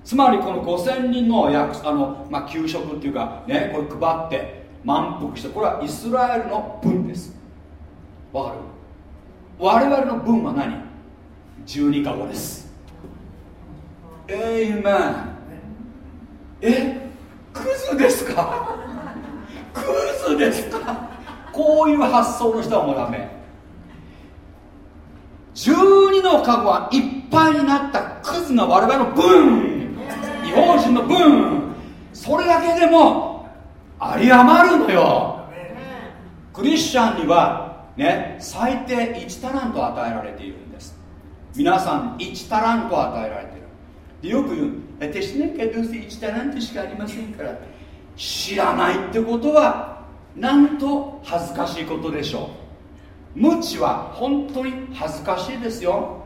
つまりこの5000人のあの、まあ、給食っていうかねこれ配って満腹してこれはイスラエルの分です。わかる？我々の分は何？12カゴです。エイメンえクズですか？クズですか？こういう発想の人はもうダメ。12のカゴはいっぱいになったクズが我々の分違法人の分それだけでも有り余るのよ。クリスチャンにはね最低1タラント与えられているんです。皆さん1タラント与えられている。よく言う。私なんかどうせ1タラントしかありませんから。知らないってことはなんと恥ずかしいことでしょう。無知は本当に恥ずかしいですよ。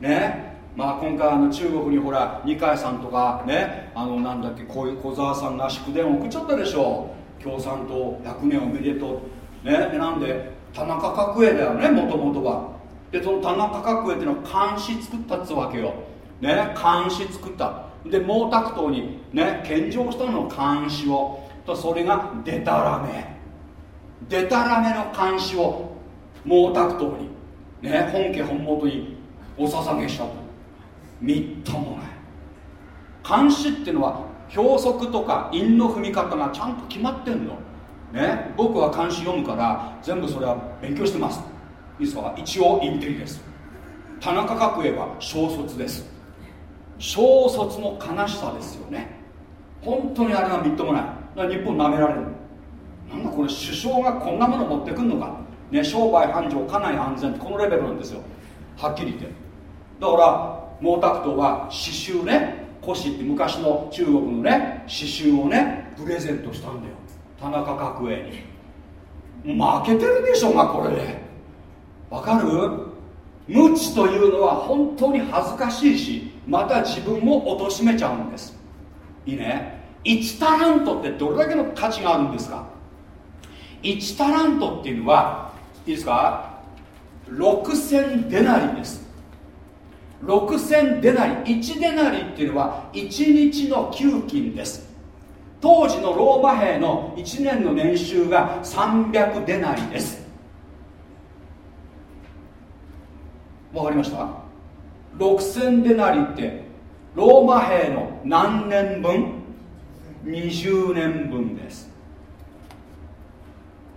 ね。まあ今回あの中国にほら二階さんとかね。あのなんだっけ小小沢さんが祝電を送っちゃったでしょう。共産党100年おめでとう。ね。なんで田中角栄だよねもともとは。でその田中角栄っていうのは監視作ったっつうわけよ。ね監視作った。で毛沢東にね献上したの監視を。とそれがデタラメデタラメの監視を毛沢東に。ね本家本元にお捧げしたと。みっともない。監視っていうのは表則とか韻の踏み方がちゃんと決まってんの。ね僕は監視読むから全部それは勉強してます。いいですか？一応インテリです。田中角栄は小卒です。小卒の悲しさですよね。本当にあれがみっともない。だ日本なめられるなんだこれ首相がこんなもの持ってくんのか、ね、商売繁盛家内安全ってこのレベルなんですよ。はっきり言って。だから毛沢東は刺繍ね古紙って昔の中国のね刺繍をねプレゼントしたんだよ。田中角栄に。負けてるでしょがこれで。わかる？無知というのは本当に恥ずかしいしまた自分も貶めちゃうんです。いいね。1タラントってどれだけの価値があるんですか？1タラントっていうのはいいですか？6000デナリです。6000デナリ。1デナリっていうのは1日の給金です。当時のローマ兵の1年の年収が300デナリです。わかりました？6000デナリってローマ兵の何年分？20年分です。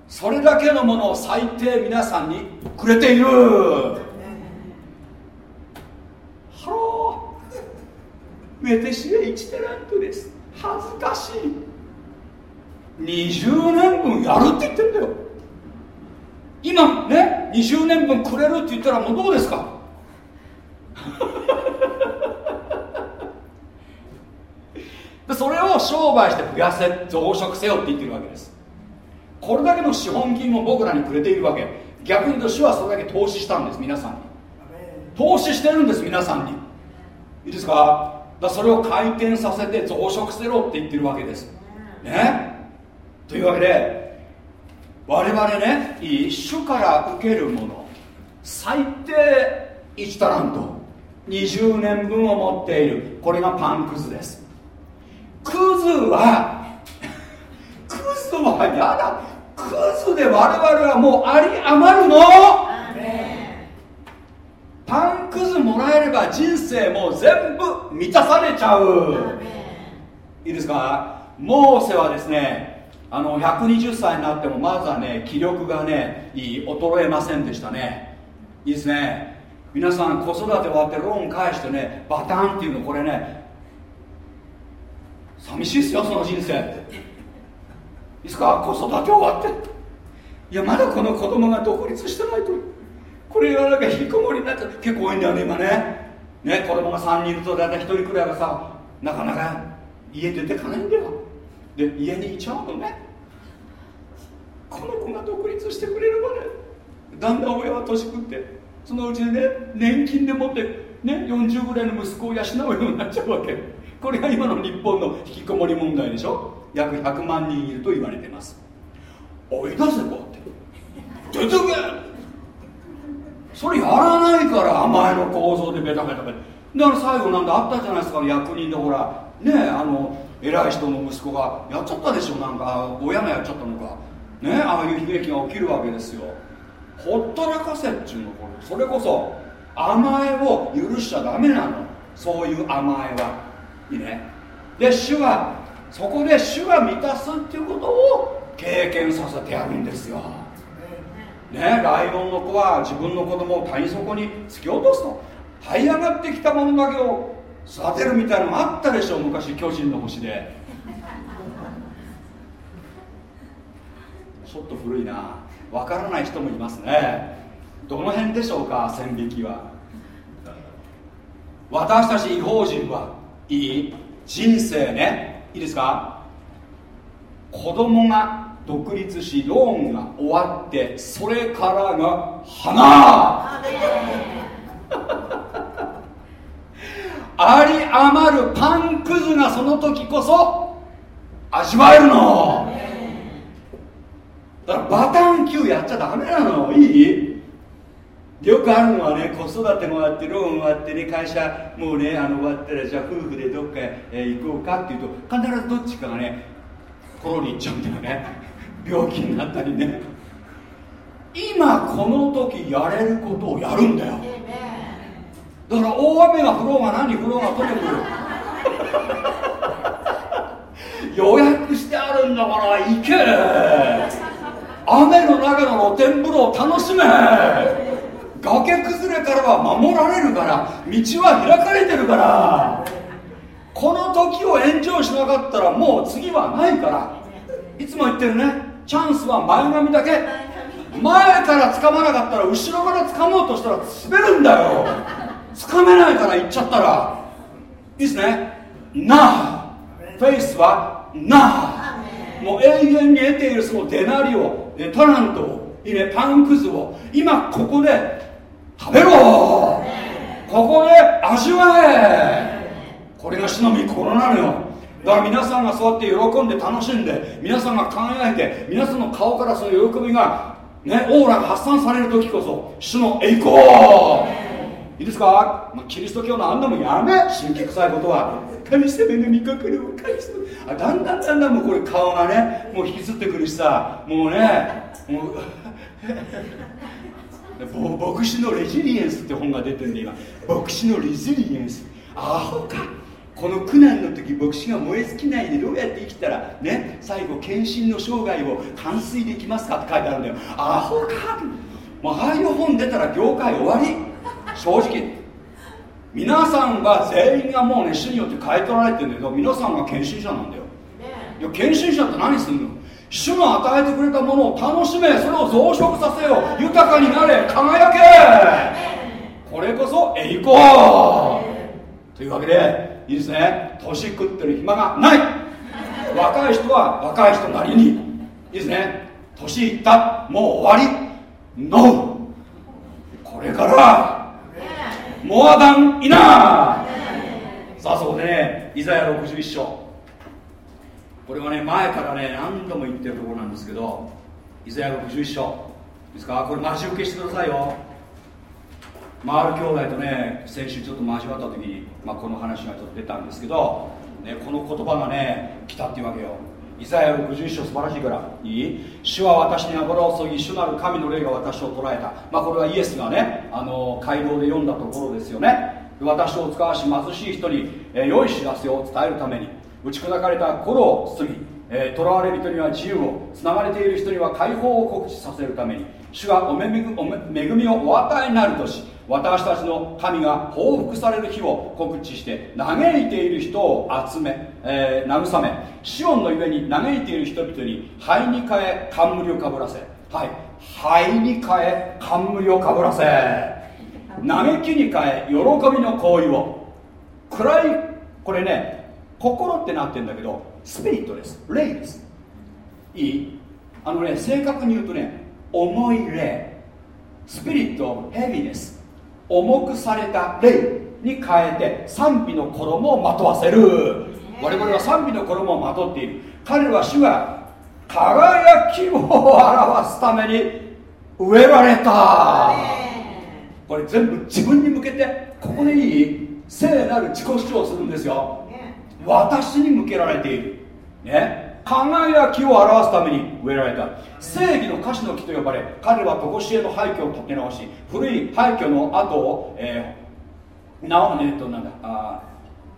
それだけのものを最低皆さんにくれている。 Hello。私は1タラントです。恥ずかしい。20年分やるって言ってんだよ。今ね20年分くれるって言ったらもうどうですか？それを証商売して増やせ増殖せよって言ってるわけです。これだけの資本金を僕らにくれているわけ。逆に言うと主はそれだけ投資したんです皆さんに。投資してるんです皆さんに。いいですか？だそれを回転させて増殖せろって言ってるわけです。ね？というわけで我々ねいい主から受けるもの最低1タラント20年分を持っている。これがパンくずです。クズは クズはやだ。クズで我々はもうあり余るの。パンくずもらえれば人生もう全部満たされちゃう。いいですか？モーセはですねあの120歳になってもまずはね気力がね衰えませんでしたね。いいですね皆さん子育て終わってローン返してねバタンっていうのこれね寂しいっすよその人生いいですか子育て終わって。いやまだこの子供が独立してないとこれがなんか引きこもりになっちゃ結構多いんだよね今ね。ね子供が3人いると大体1人くらいがさなかなか家出てかないんだよ。で家にいちゃうのね。この子が独立してくれるまでだんだん親は年食って。そのうちにね年金でもってね40ぐらいの息子を養うようになっちゃうわけ。これが今の日本の引きこもり問題でしょ。約100万人いると言われてます。おい出せこうって。出て。けそれやらないから甘えの構造でベタベタベタ。だから最後なんだあったじゃないですか。役人でほらねあの偉い人の息子がやっちゃったでしょ。なんか親がやっちゃったのか。ねああいう悲劇が起きるわけですよ。ほったらかせっちゅうのこれそれこそ甘えを許しちゃダメなの。そういう甘えは。いいね。で主はそこで主が満たすっていうことを経験させてやるんですよ。ね。ライオンの子は自分の子供を谷底に突き落とすと。這い上がってきたものだけを育てるみたいなのもあったでしょ昔巨人の星で。ちょっと古いなわからない人もいますね。どの辺でしょうか線引きは。私たち違法人はいい？人生ね。いいですか？子供が独立しローンが終わってそれからが花。あり余るパンくずがその時こそ味わえるのだからバタン級やっちゃダメなの。いい？よくあるのはね子育てもあってローン終わってね会社もうねあの終わったらじゃあ夫婦でどっかへ、え行こうかっていうと必ずどっちかがねコロリ行っちゃうんだよね。病気になったりね。今この時やれることをやるんだよ。だから大雨が降ろうが何降ろうがとにかく予約してあるんだから行け。雨の中の露天風呂を楽しめ。崖崩れからは守られるから。道は開かれてるから。この時をエンジョイしなかったらもう次はないから。いつも言ってるね。チャンスは前髪だけ。前から掴まなかったら後ろから掴もうとしたら滑るんだよ。掴めないから行っちゃったら。いいですね。なあ。フェイスはなあ。もう永遠に得ているそのデナリをタラントをいいねパンくずを今ここで食べろ。ここで味わえ。これが主の御心なのよ。だから皆さんがそうやって喜んで楽しんで皆さんが輝いて皆さんの顔からその喜びがねオーラが発散される時こそ主の栄光。いいですか、ま、キリスト教のあんなもやめ。神経臭いことは。神様の見かける神様あだんだんだんだんもうこれ顔がねもう引きずってくるしさもうねもう牧師のレジリエンスって本が出てるんで今牧師のレジリエンスアホかこの苦難の時牧師が燃え尽きないでどうやって生きたらね最後献身の生涯を完遂できますかって書いてあるんだよアホかもうああいう本出たら業界終わり正直皆さんが全員がもうね主によって変え取られてるんだけど皆さんが献身者なんだよ。いや献身者って何すんの？主の与えてくれたものを楽しめそれを増殖させよう。豊かになれ。輝け。これこそ栄光。というわけでいいですね。年食ってる暇がない。若い人は若い人なりに。いいですね。年いった。もう終わり。ノーこれからモアダンイナーさあそこでねイザヤ61章。これはね前からね何度も言ってるところなんですけどイザヤ61章。ですか？これ待ち受けしてくださいよ。マール兄弟とね先週ちょっと交わった時に、まあ、この話がちょっと出たんですけど、ね、この言葉がね来たっていうわけよ。イザヤ61章素晴らしいから。いい？主は私に油を注ぎ主なる神の霊が私を捉えた、まあ、これはイエスがねあの街道で読んだところですよね。私を使わし貧しい人に、えー、良い知らせを伝えるために打ち砕かれた頃を包みえー、囚われる人には自由をつながれている人には解放を告知させるために主がお恵みをお与えになるとし私たちの神が報復される日を告知して嘆いている人を集め、えー、慰めシオンのゆえに嘆いている人々に灰に変え冠をかぶらせ。はい。灰に変え冠をかぶらせ。嘆きに変え喜びの行為を。暗いこれね心ってなってるんだけどスピリットです。霊です。いい。あのね正確に言うとね重い霊。スピリットヘビです。重くされた霊に変えて賛美の衣をまとわせる。我々は賛美の衣をまとっている。彼は主が輝きを表すために植えられた。これ全部自分に向けてここでいい聖なる自己主張するんですよ。私に向けられている。ね輝きを表すために植えられた。正義の歌詞の木と呼ばれ彼は常しえの廃墟を建て直し古い廃墟の跡を、えー、なおねとなんだあ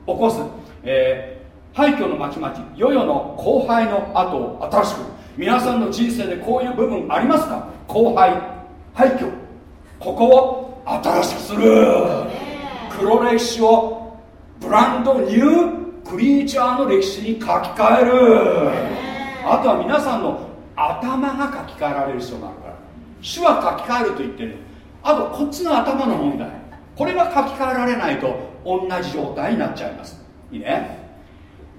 起こす、えー、廃墟の町々世々の後輩の後を新しく。皆さんの人生でこういう部分ありますか？後輩廃墟。ここを新しくする。黒歴史をブランドニュークリーチャーの歴史に書き換える。あとは皆さんの頭が書き換えられる必要があるから。主は書き換えると言ってるあとこっちの頭の問題。これが書き換えられないと同じ状態になっちゃいます。いいね。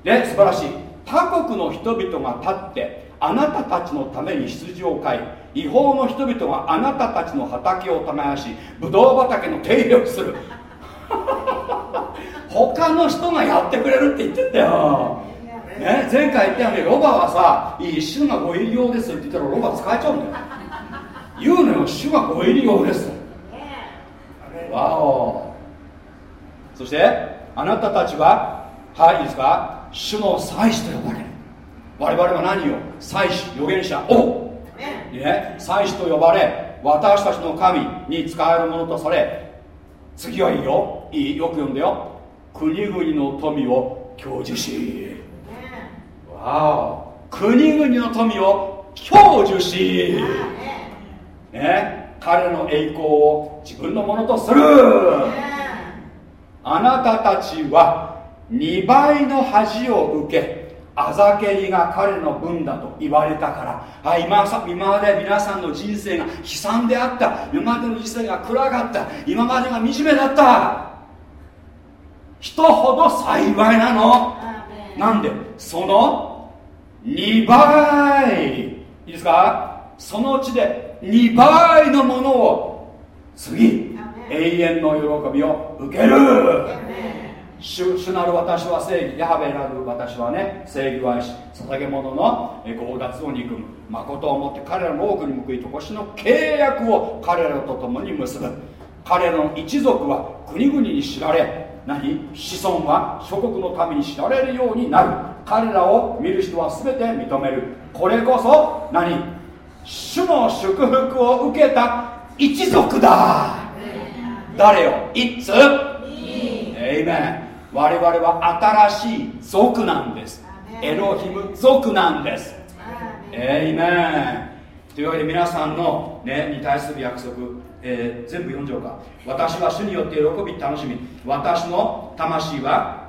で素晴らしい。他国の人々が立ってあなたたちのために羊を飼い違法の人々があなたたちの畑を耕しブドウ畑の手入れをする他の人がやってくれるって言ってたよ、ね、前回言ったようにロバはさ一瞬がご入り用ですって言ったらロバ使えちゃうんだよ。言うのよ主がご入り用ですわおそしてあなたたちははいいいですか？主の祭司と呼ばれる。我々は何を？祭司預言者を、ね、祭司と呼ばれ私たちの神に使えるものとされ次はいいよ。いいよく読んでよ。国々の富を享受し。わお国々の富を享受し。ね彼の栄光を自分のものとする。あなたたちは2倍の恥を受けあざけりが彼の分だと言われたから。あ今さ今まで皆さんの人生が悲惨であった。今までの人生が暗かった。今までが惨めだった人ほど幸いなの。なんで？その2倍。いいですか？そのうちで2倍のものを次永遠の喜びを受ける。主主なる私は正義ヤハベなる私はね正義を愛し捧げ物の強奪を憎む誠をもって彼らの多くに報いとこしの契約を彼らと共に結ぶ。彼らの一族は国々に知られ何？子孫は諸国のために知られるようになる。彼らを見る人は全て認める。これこそ何？主の祝福を受けた一族だ。誰よ？いつ。エイメン我々は新しい族なんです。エロヒム族なんです。エイメンというわけで皆さんの、ね、に対する約束えー、全部読んじゃおうか。私は主によって喜び楽しみ。私の魂は、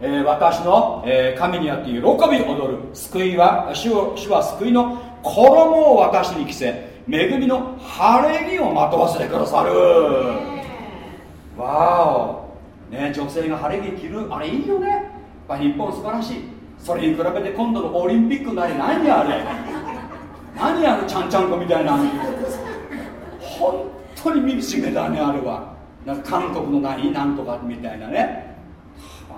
えー、私の、えー、神にあって喜び踊る救いは主主は救いの衣を私に着せ恵みの晴れ着をまとわせてくださる。わお、ね、女性が晴れ着着る。あれいいよね。やっぱ日本素晴らしい。それに比べて今度のオリンピックなり何あれ。何あのちゃんちゃんこみたいな。本当に身しめだねあれは。なんか韓国の何なんとかみたいなね。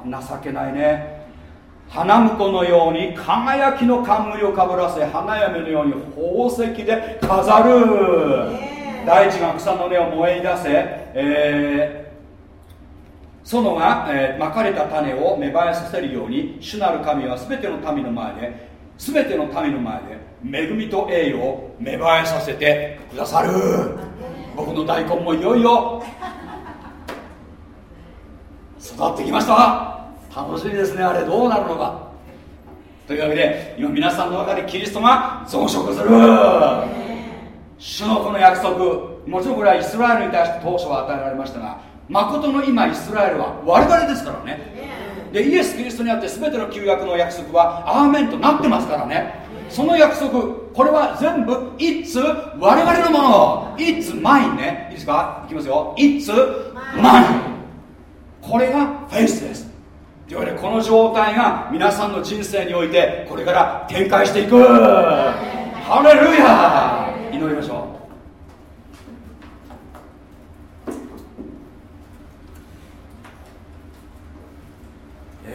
情けないね。花婿のように輝きの冠をかぶらせ花嫁のように宝石で飾る。大地が草の根を燃え出せ、えー園が、えー、まかれた種を芽生えさせるように主なる神は全ての民の前で全ての民の前で恵みと栄誉を芽生えさせてくださる。僕の大根もいよいよ育ってきました。楽しみですね。あれどうなるのか。というわけで今皆さんの中でキリストが増殖する。主のこの約束もちろんこれはイスラエルに対して当初は与えられましたが誠の今イスラエルは我々ですからねでイエス・キリストにあって全ての旧約の約束はアーメンとなってますからね。その約束これは全部 It's 我々のもの。It's mine ね。いいですか？いきますよ。It's mine これがフェイスです。というわけでこの状態が皆さんの人生においてこれから展開していく。ハレルヤ祈りましょう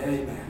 Amen.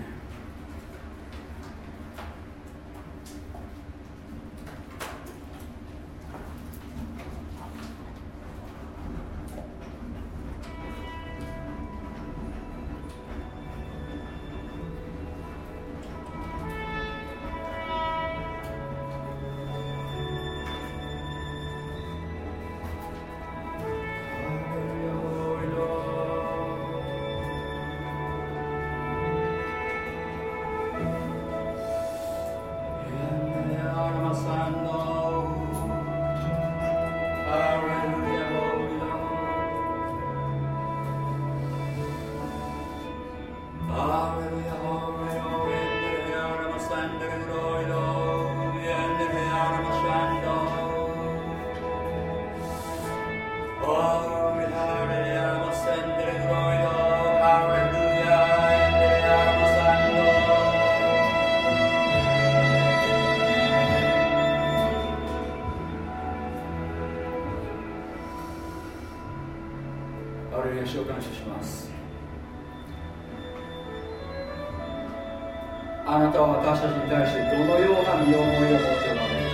私たちに対してどのような身思いを持っておられる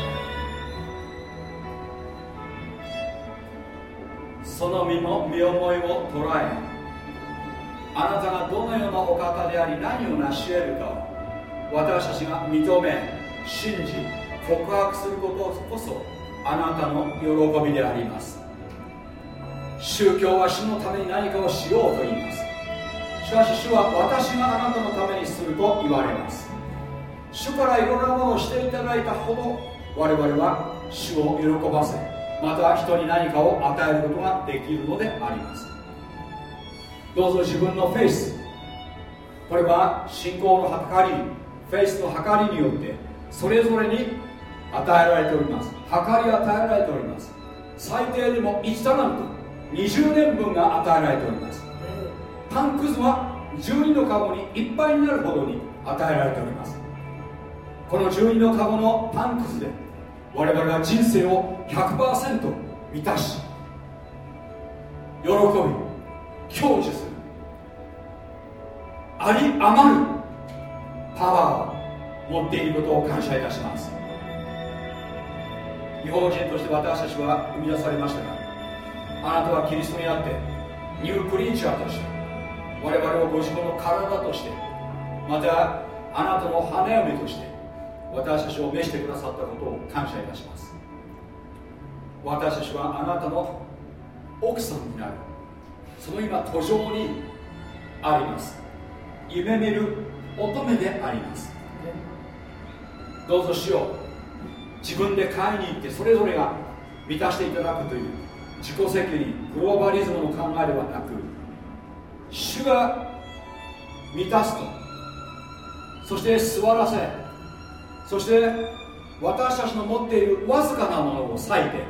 かその身も身思いを捉えあなたがどのようなお方であり何を成し得るかを私たちが認め信じ告白することこそあなたの喜びであります。宗教は主のために何かをしようと言います。しかし主は私があなたのためにすると言われます。からいろんなものをしていただいたほど我々は主を喜ばせまた人に何かを与えることができるのであります。どうぞ自分のフェイス。これは信仰の計りフェイスの計りによってそれぞれに与えられております。計り与えられております。最低でも1タラント20年分が与えられております。パンくずは12のカゴにいっぱいになるほどに与えられております。この12のカゴのパンくずで我々は人生を100%満たし喜び享受する。あり余るパワーを持っていることを感謝いたします。違法人として私たちは生み出されましたがあなたはキリストにあってニュークリーチャーとして我々をご自分の体としてまたあなたの花嫁として私たちを召してくださったことを感謝いたします。私たちはあなたの奥さんになる。その今途上にあります。夢見る乙女であります。どうぞしよ。う自分で買いに行ってそれぞれが満たしていただくという自己責任グローバリズムの考えではなく主が満たすと。そして座らせそして私たちの持っているわずかなものを割いて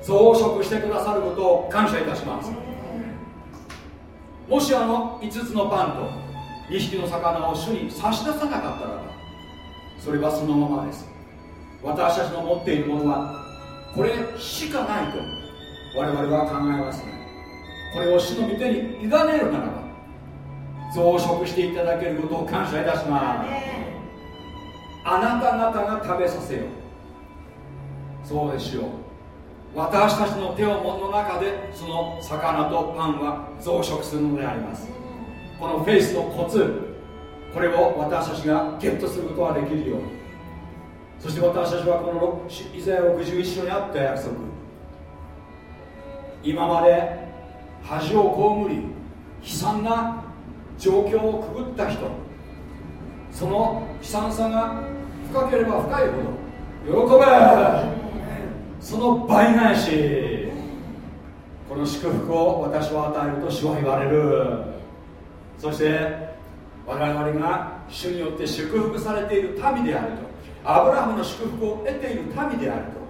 増殖してくださることを感謝いたします。もしあの5つのパンと2匹の魚を主に差し出さなかったらばそれはそのままです。私たちの持っているものはこれしかないと我々は考えますね。これを主の御手に委ねるならば増殖していただけることを感謝いたします。あなた方が食べさせよう。そうですよ私たちの手をの中でその魚とパンは増殖するのであります。このフェイスのコツこれを私たちがゲットすることができるように。そして私たちはこのイザヤ61章にあった約束。今まで恥を被り悲惨な状況をくぐった人その悲惨さが深ければ深いほど喜べ。その倍返し。この祝福を私は与えると主は言われる。そして我々が主によって祝福されている民であると。アブラハムの祝福を得ている民であると。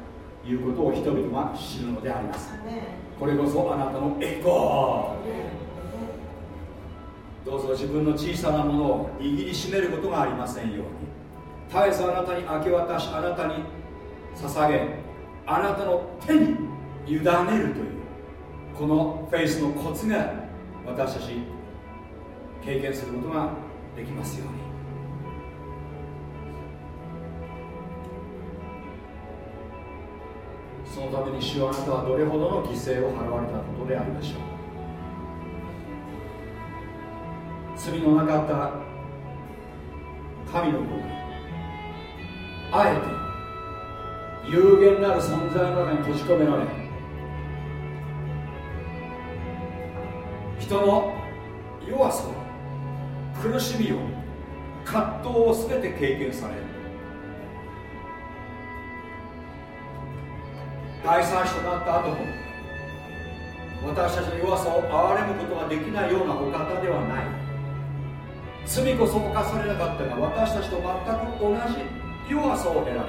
いうことを人々は知るのであります。これこそあなたの栄光どうぞ自分の小さなものを握りしめることがありませんように。絶えずあなたに明け渡しあなたに捧げあなたの手に委ねるというこのフェイスのコツが私たち経験することができますように。そのために主はあなたはどれほどの犠牲を払われたことであるでしょう。罪のなかった神の子があえて有限なる存在の中に閉じ込められ人の弱さを苦しみを葛藤を全て経験される大祭司となった後も私たちの弱さを憐れむことができないようなお方ではない。罪こそ犯されなかったが私たちと全く同じ弱さを得られ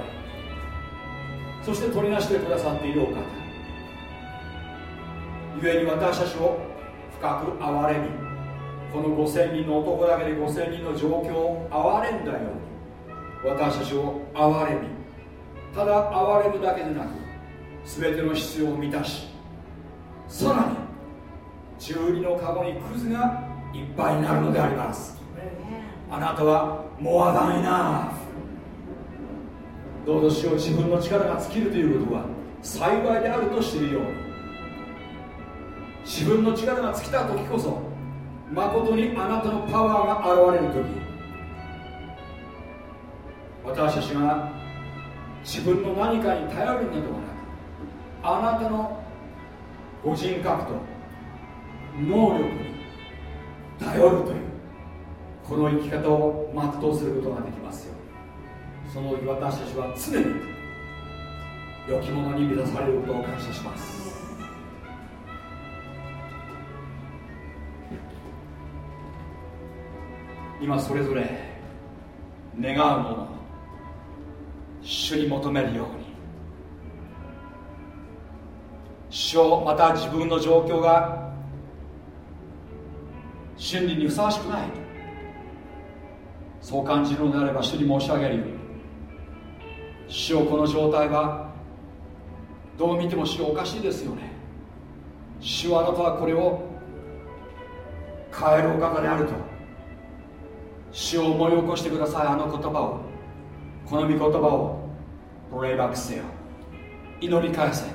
そして取りなしてくださっているお方。故に私たちを深く憐れみこの5000人の男だけで5000人の状況を憐れんだように私たちを憐れみただ憐れむだけでなく全ての必要を満たしさらに中理のカゴにクズがいっぱいになるのであります。あなたはモアダイナどうぞしよう自分の力が尽きるということは幸いであると知るよ。うに自分の力が尽きた時こそ誠にあなたのパワーが現れる時私たちが自分の何かに頼るのではなくあなたのご人格と能力に頼るという。この生き方を全うすることができますよその時私たちは常に良きものに満たされることを感謝します。今それぞれ願うもの主に求めるように。主をまた自分の状況が真理にふさわしくない。そう感じるのであれば主に申し上げるよ主をこの状態はどう見ても主おかしいですよね。主はあなたはこれを変えるお方であると。主を思い起こしてください。あの言葉を。この御言葉をプレイバックせよ。祈り返せ。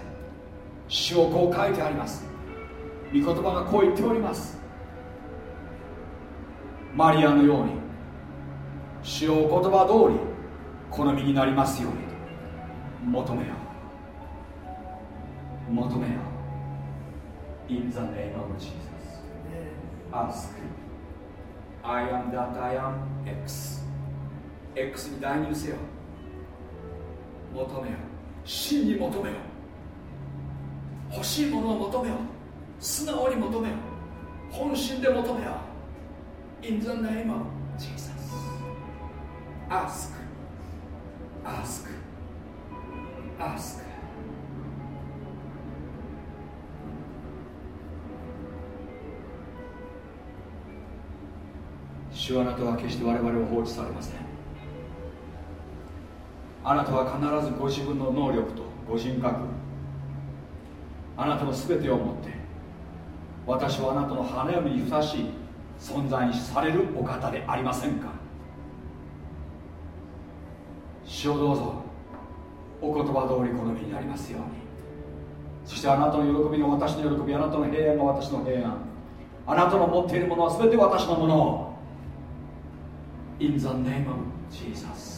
主をこう書いてあります。御言葉がこう言っております。マリアのように。主をお言葉通り好みになりますように。求めよ。う求めよ。う In the name of Jesus. Ask. I am that I am. X. X に代入せよ。求めよ。真に求めよ。欲しいものを求めよ。素直に求めよ。本心で求めよ。In the name of Jesus. Ask. Ask. Ask. 主あなたは決して我々を放置されません。あなたは必ずご自分の能力とご人格あなたの全てをもって私はあなたの花嫁にふさわしい存在にされるお方でありませんか？主をどうぞ。お言葉通り好みになりますように。そしてあなたの喜びが私の喜びあなたの平安が私の平安あなたの持っているものは全て私のもの。In the name of Jesus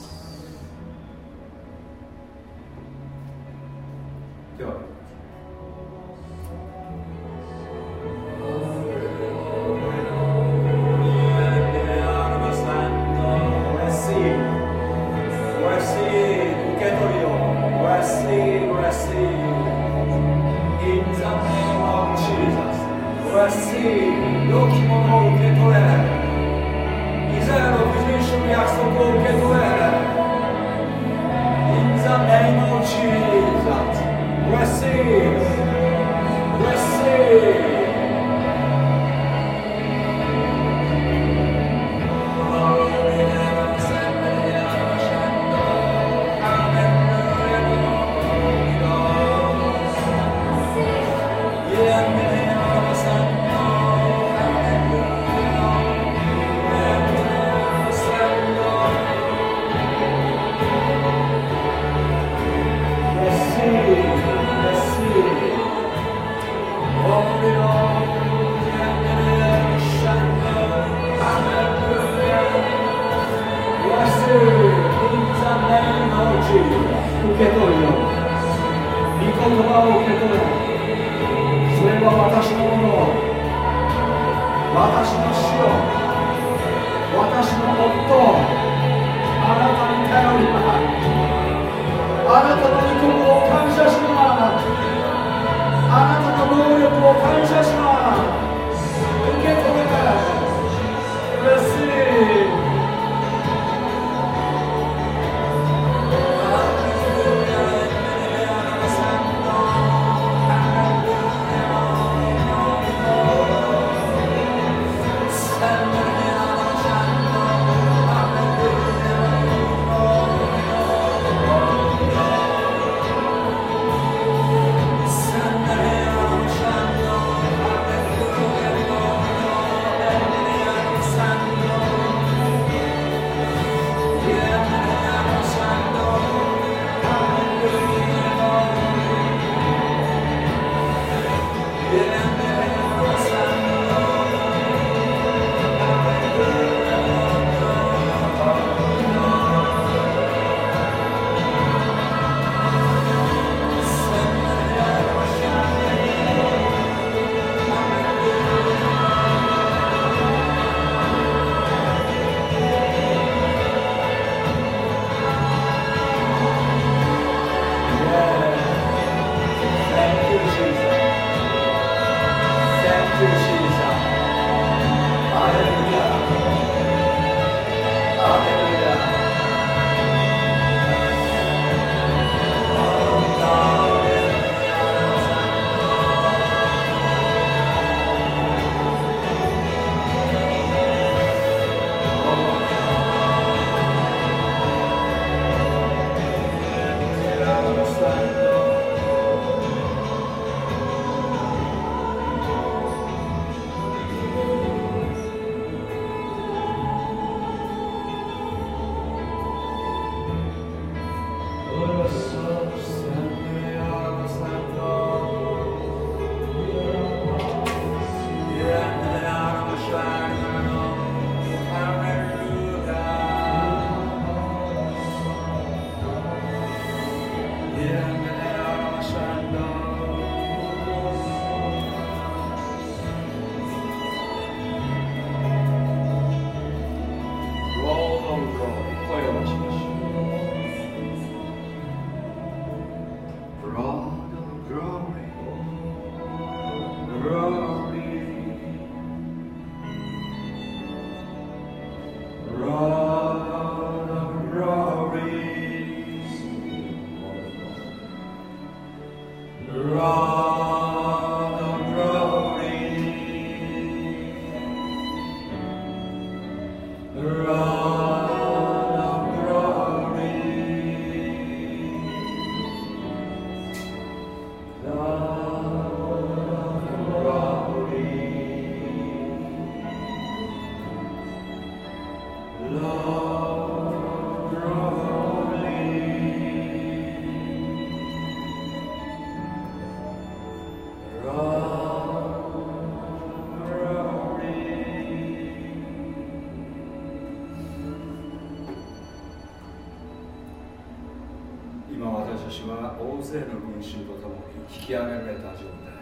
き上げられた状態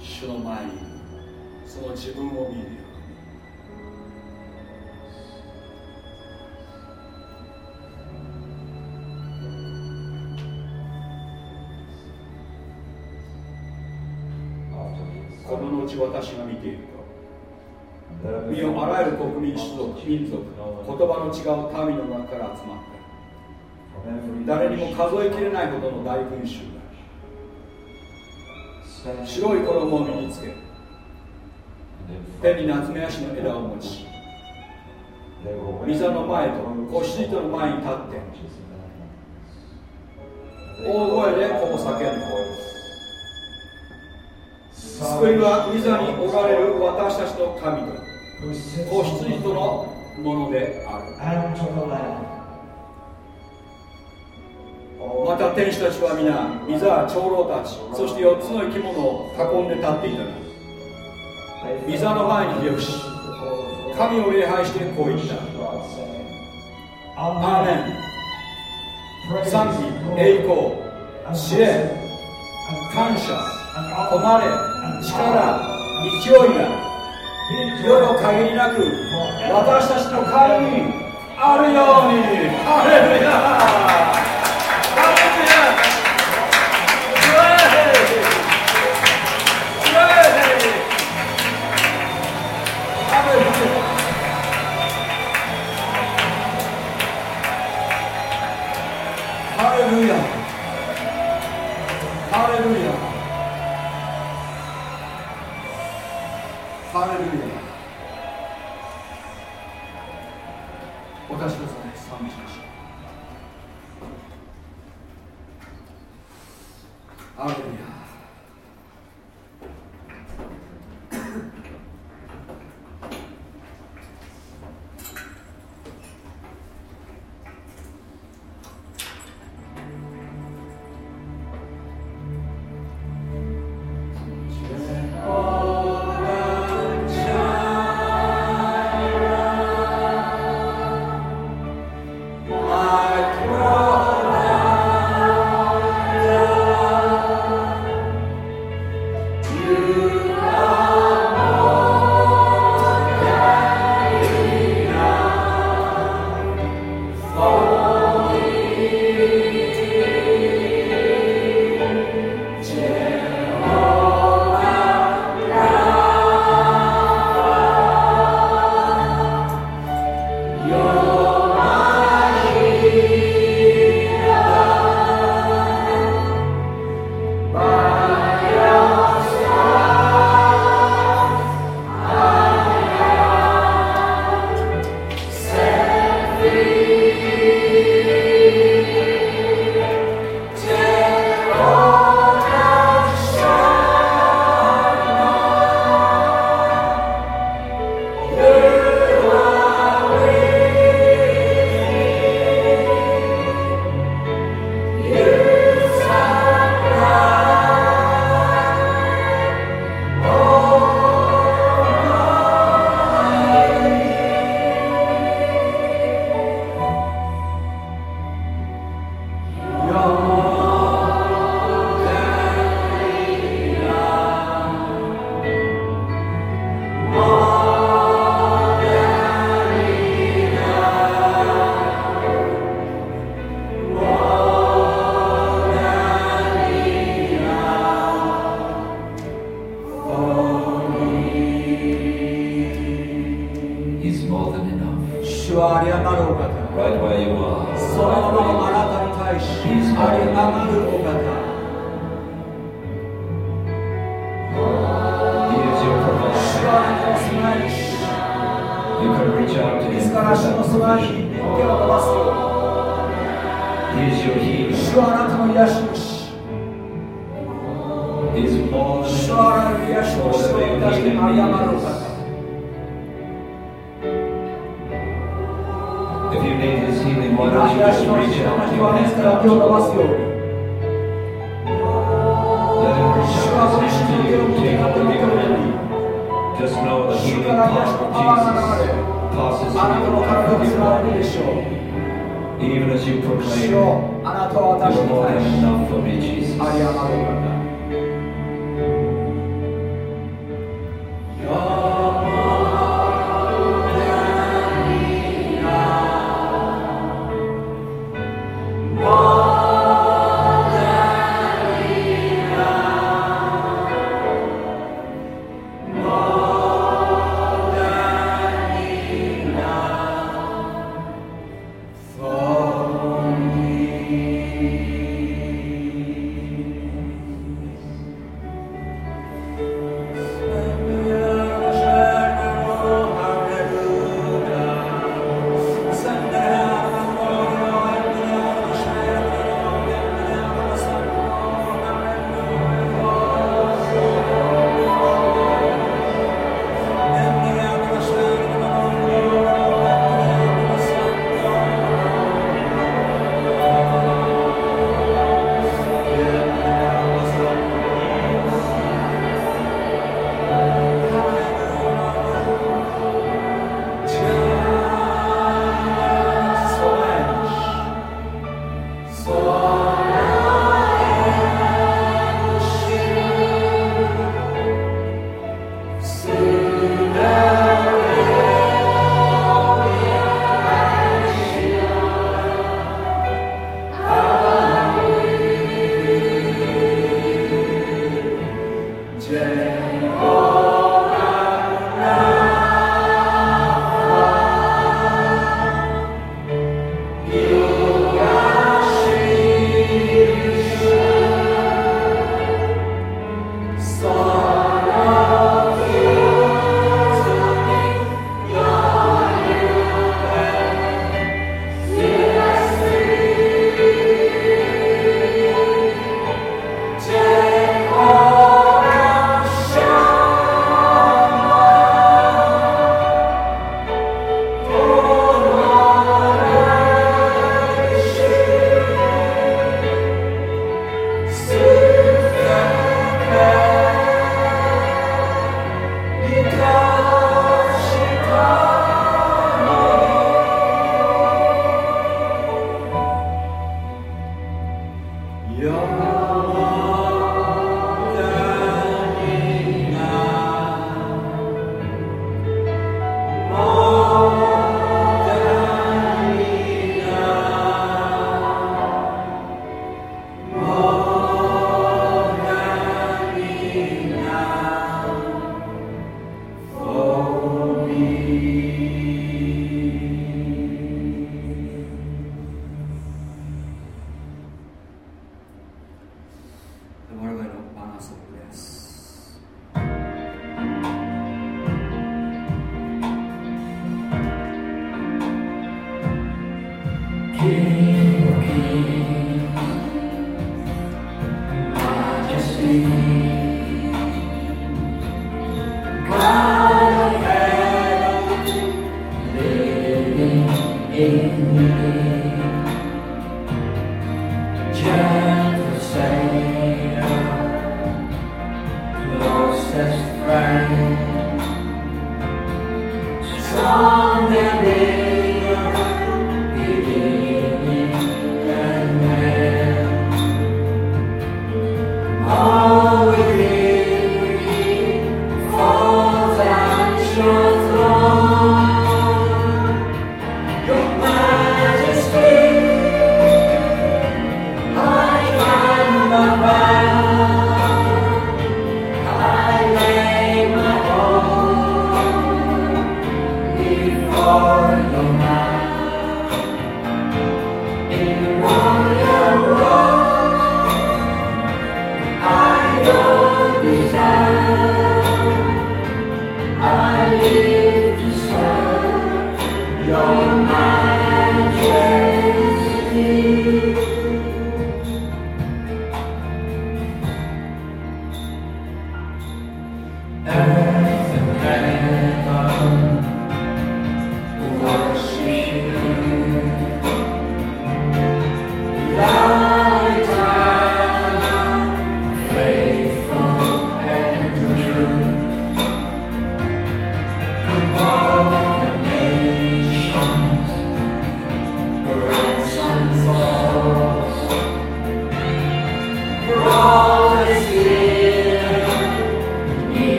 主の前にその自分を見るように。この後私が見ていると身をあらゆる国民種族民族言葉の違う民の中から集まった誰にも数えきれないほどの大群衆。が白い衣を身につけ手に夏目足の枝を持ち溝の前と子羊との前に立って大声でこう叫んだ救いは御座におられる私たちの神と子羊とのものである天使たちは皆御座長老たちそして4つの生き物を囲んで立っていた。御座の前にひれ伏し神を礼拝してこう言った。アーメン賛美栄光知恵感謝誉れ力勢いがいろいろ限りなく私たちの神にあるように。ハレルヤ主よ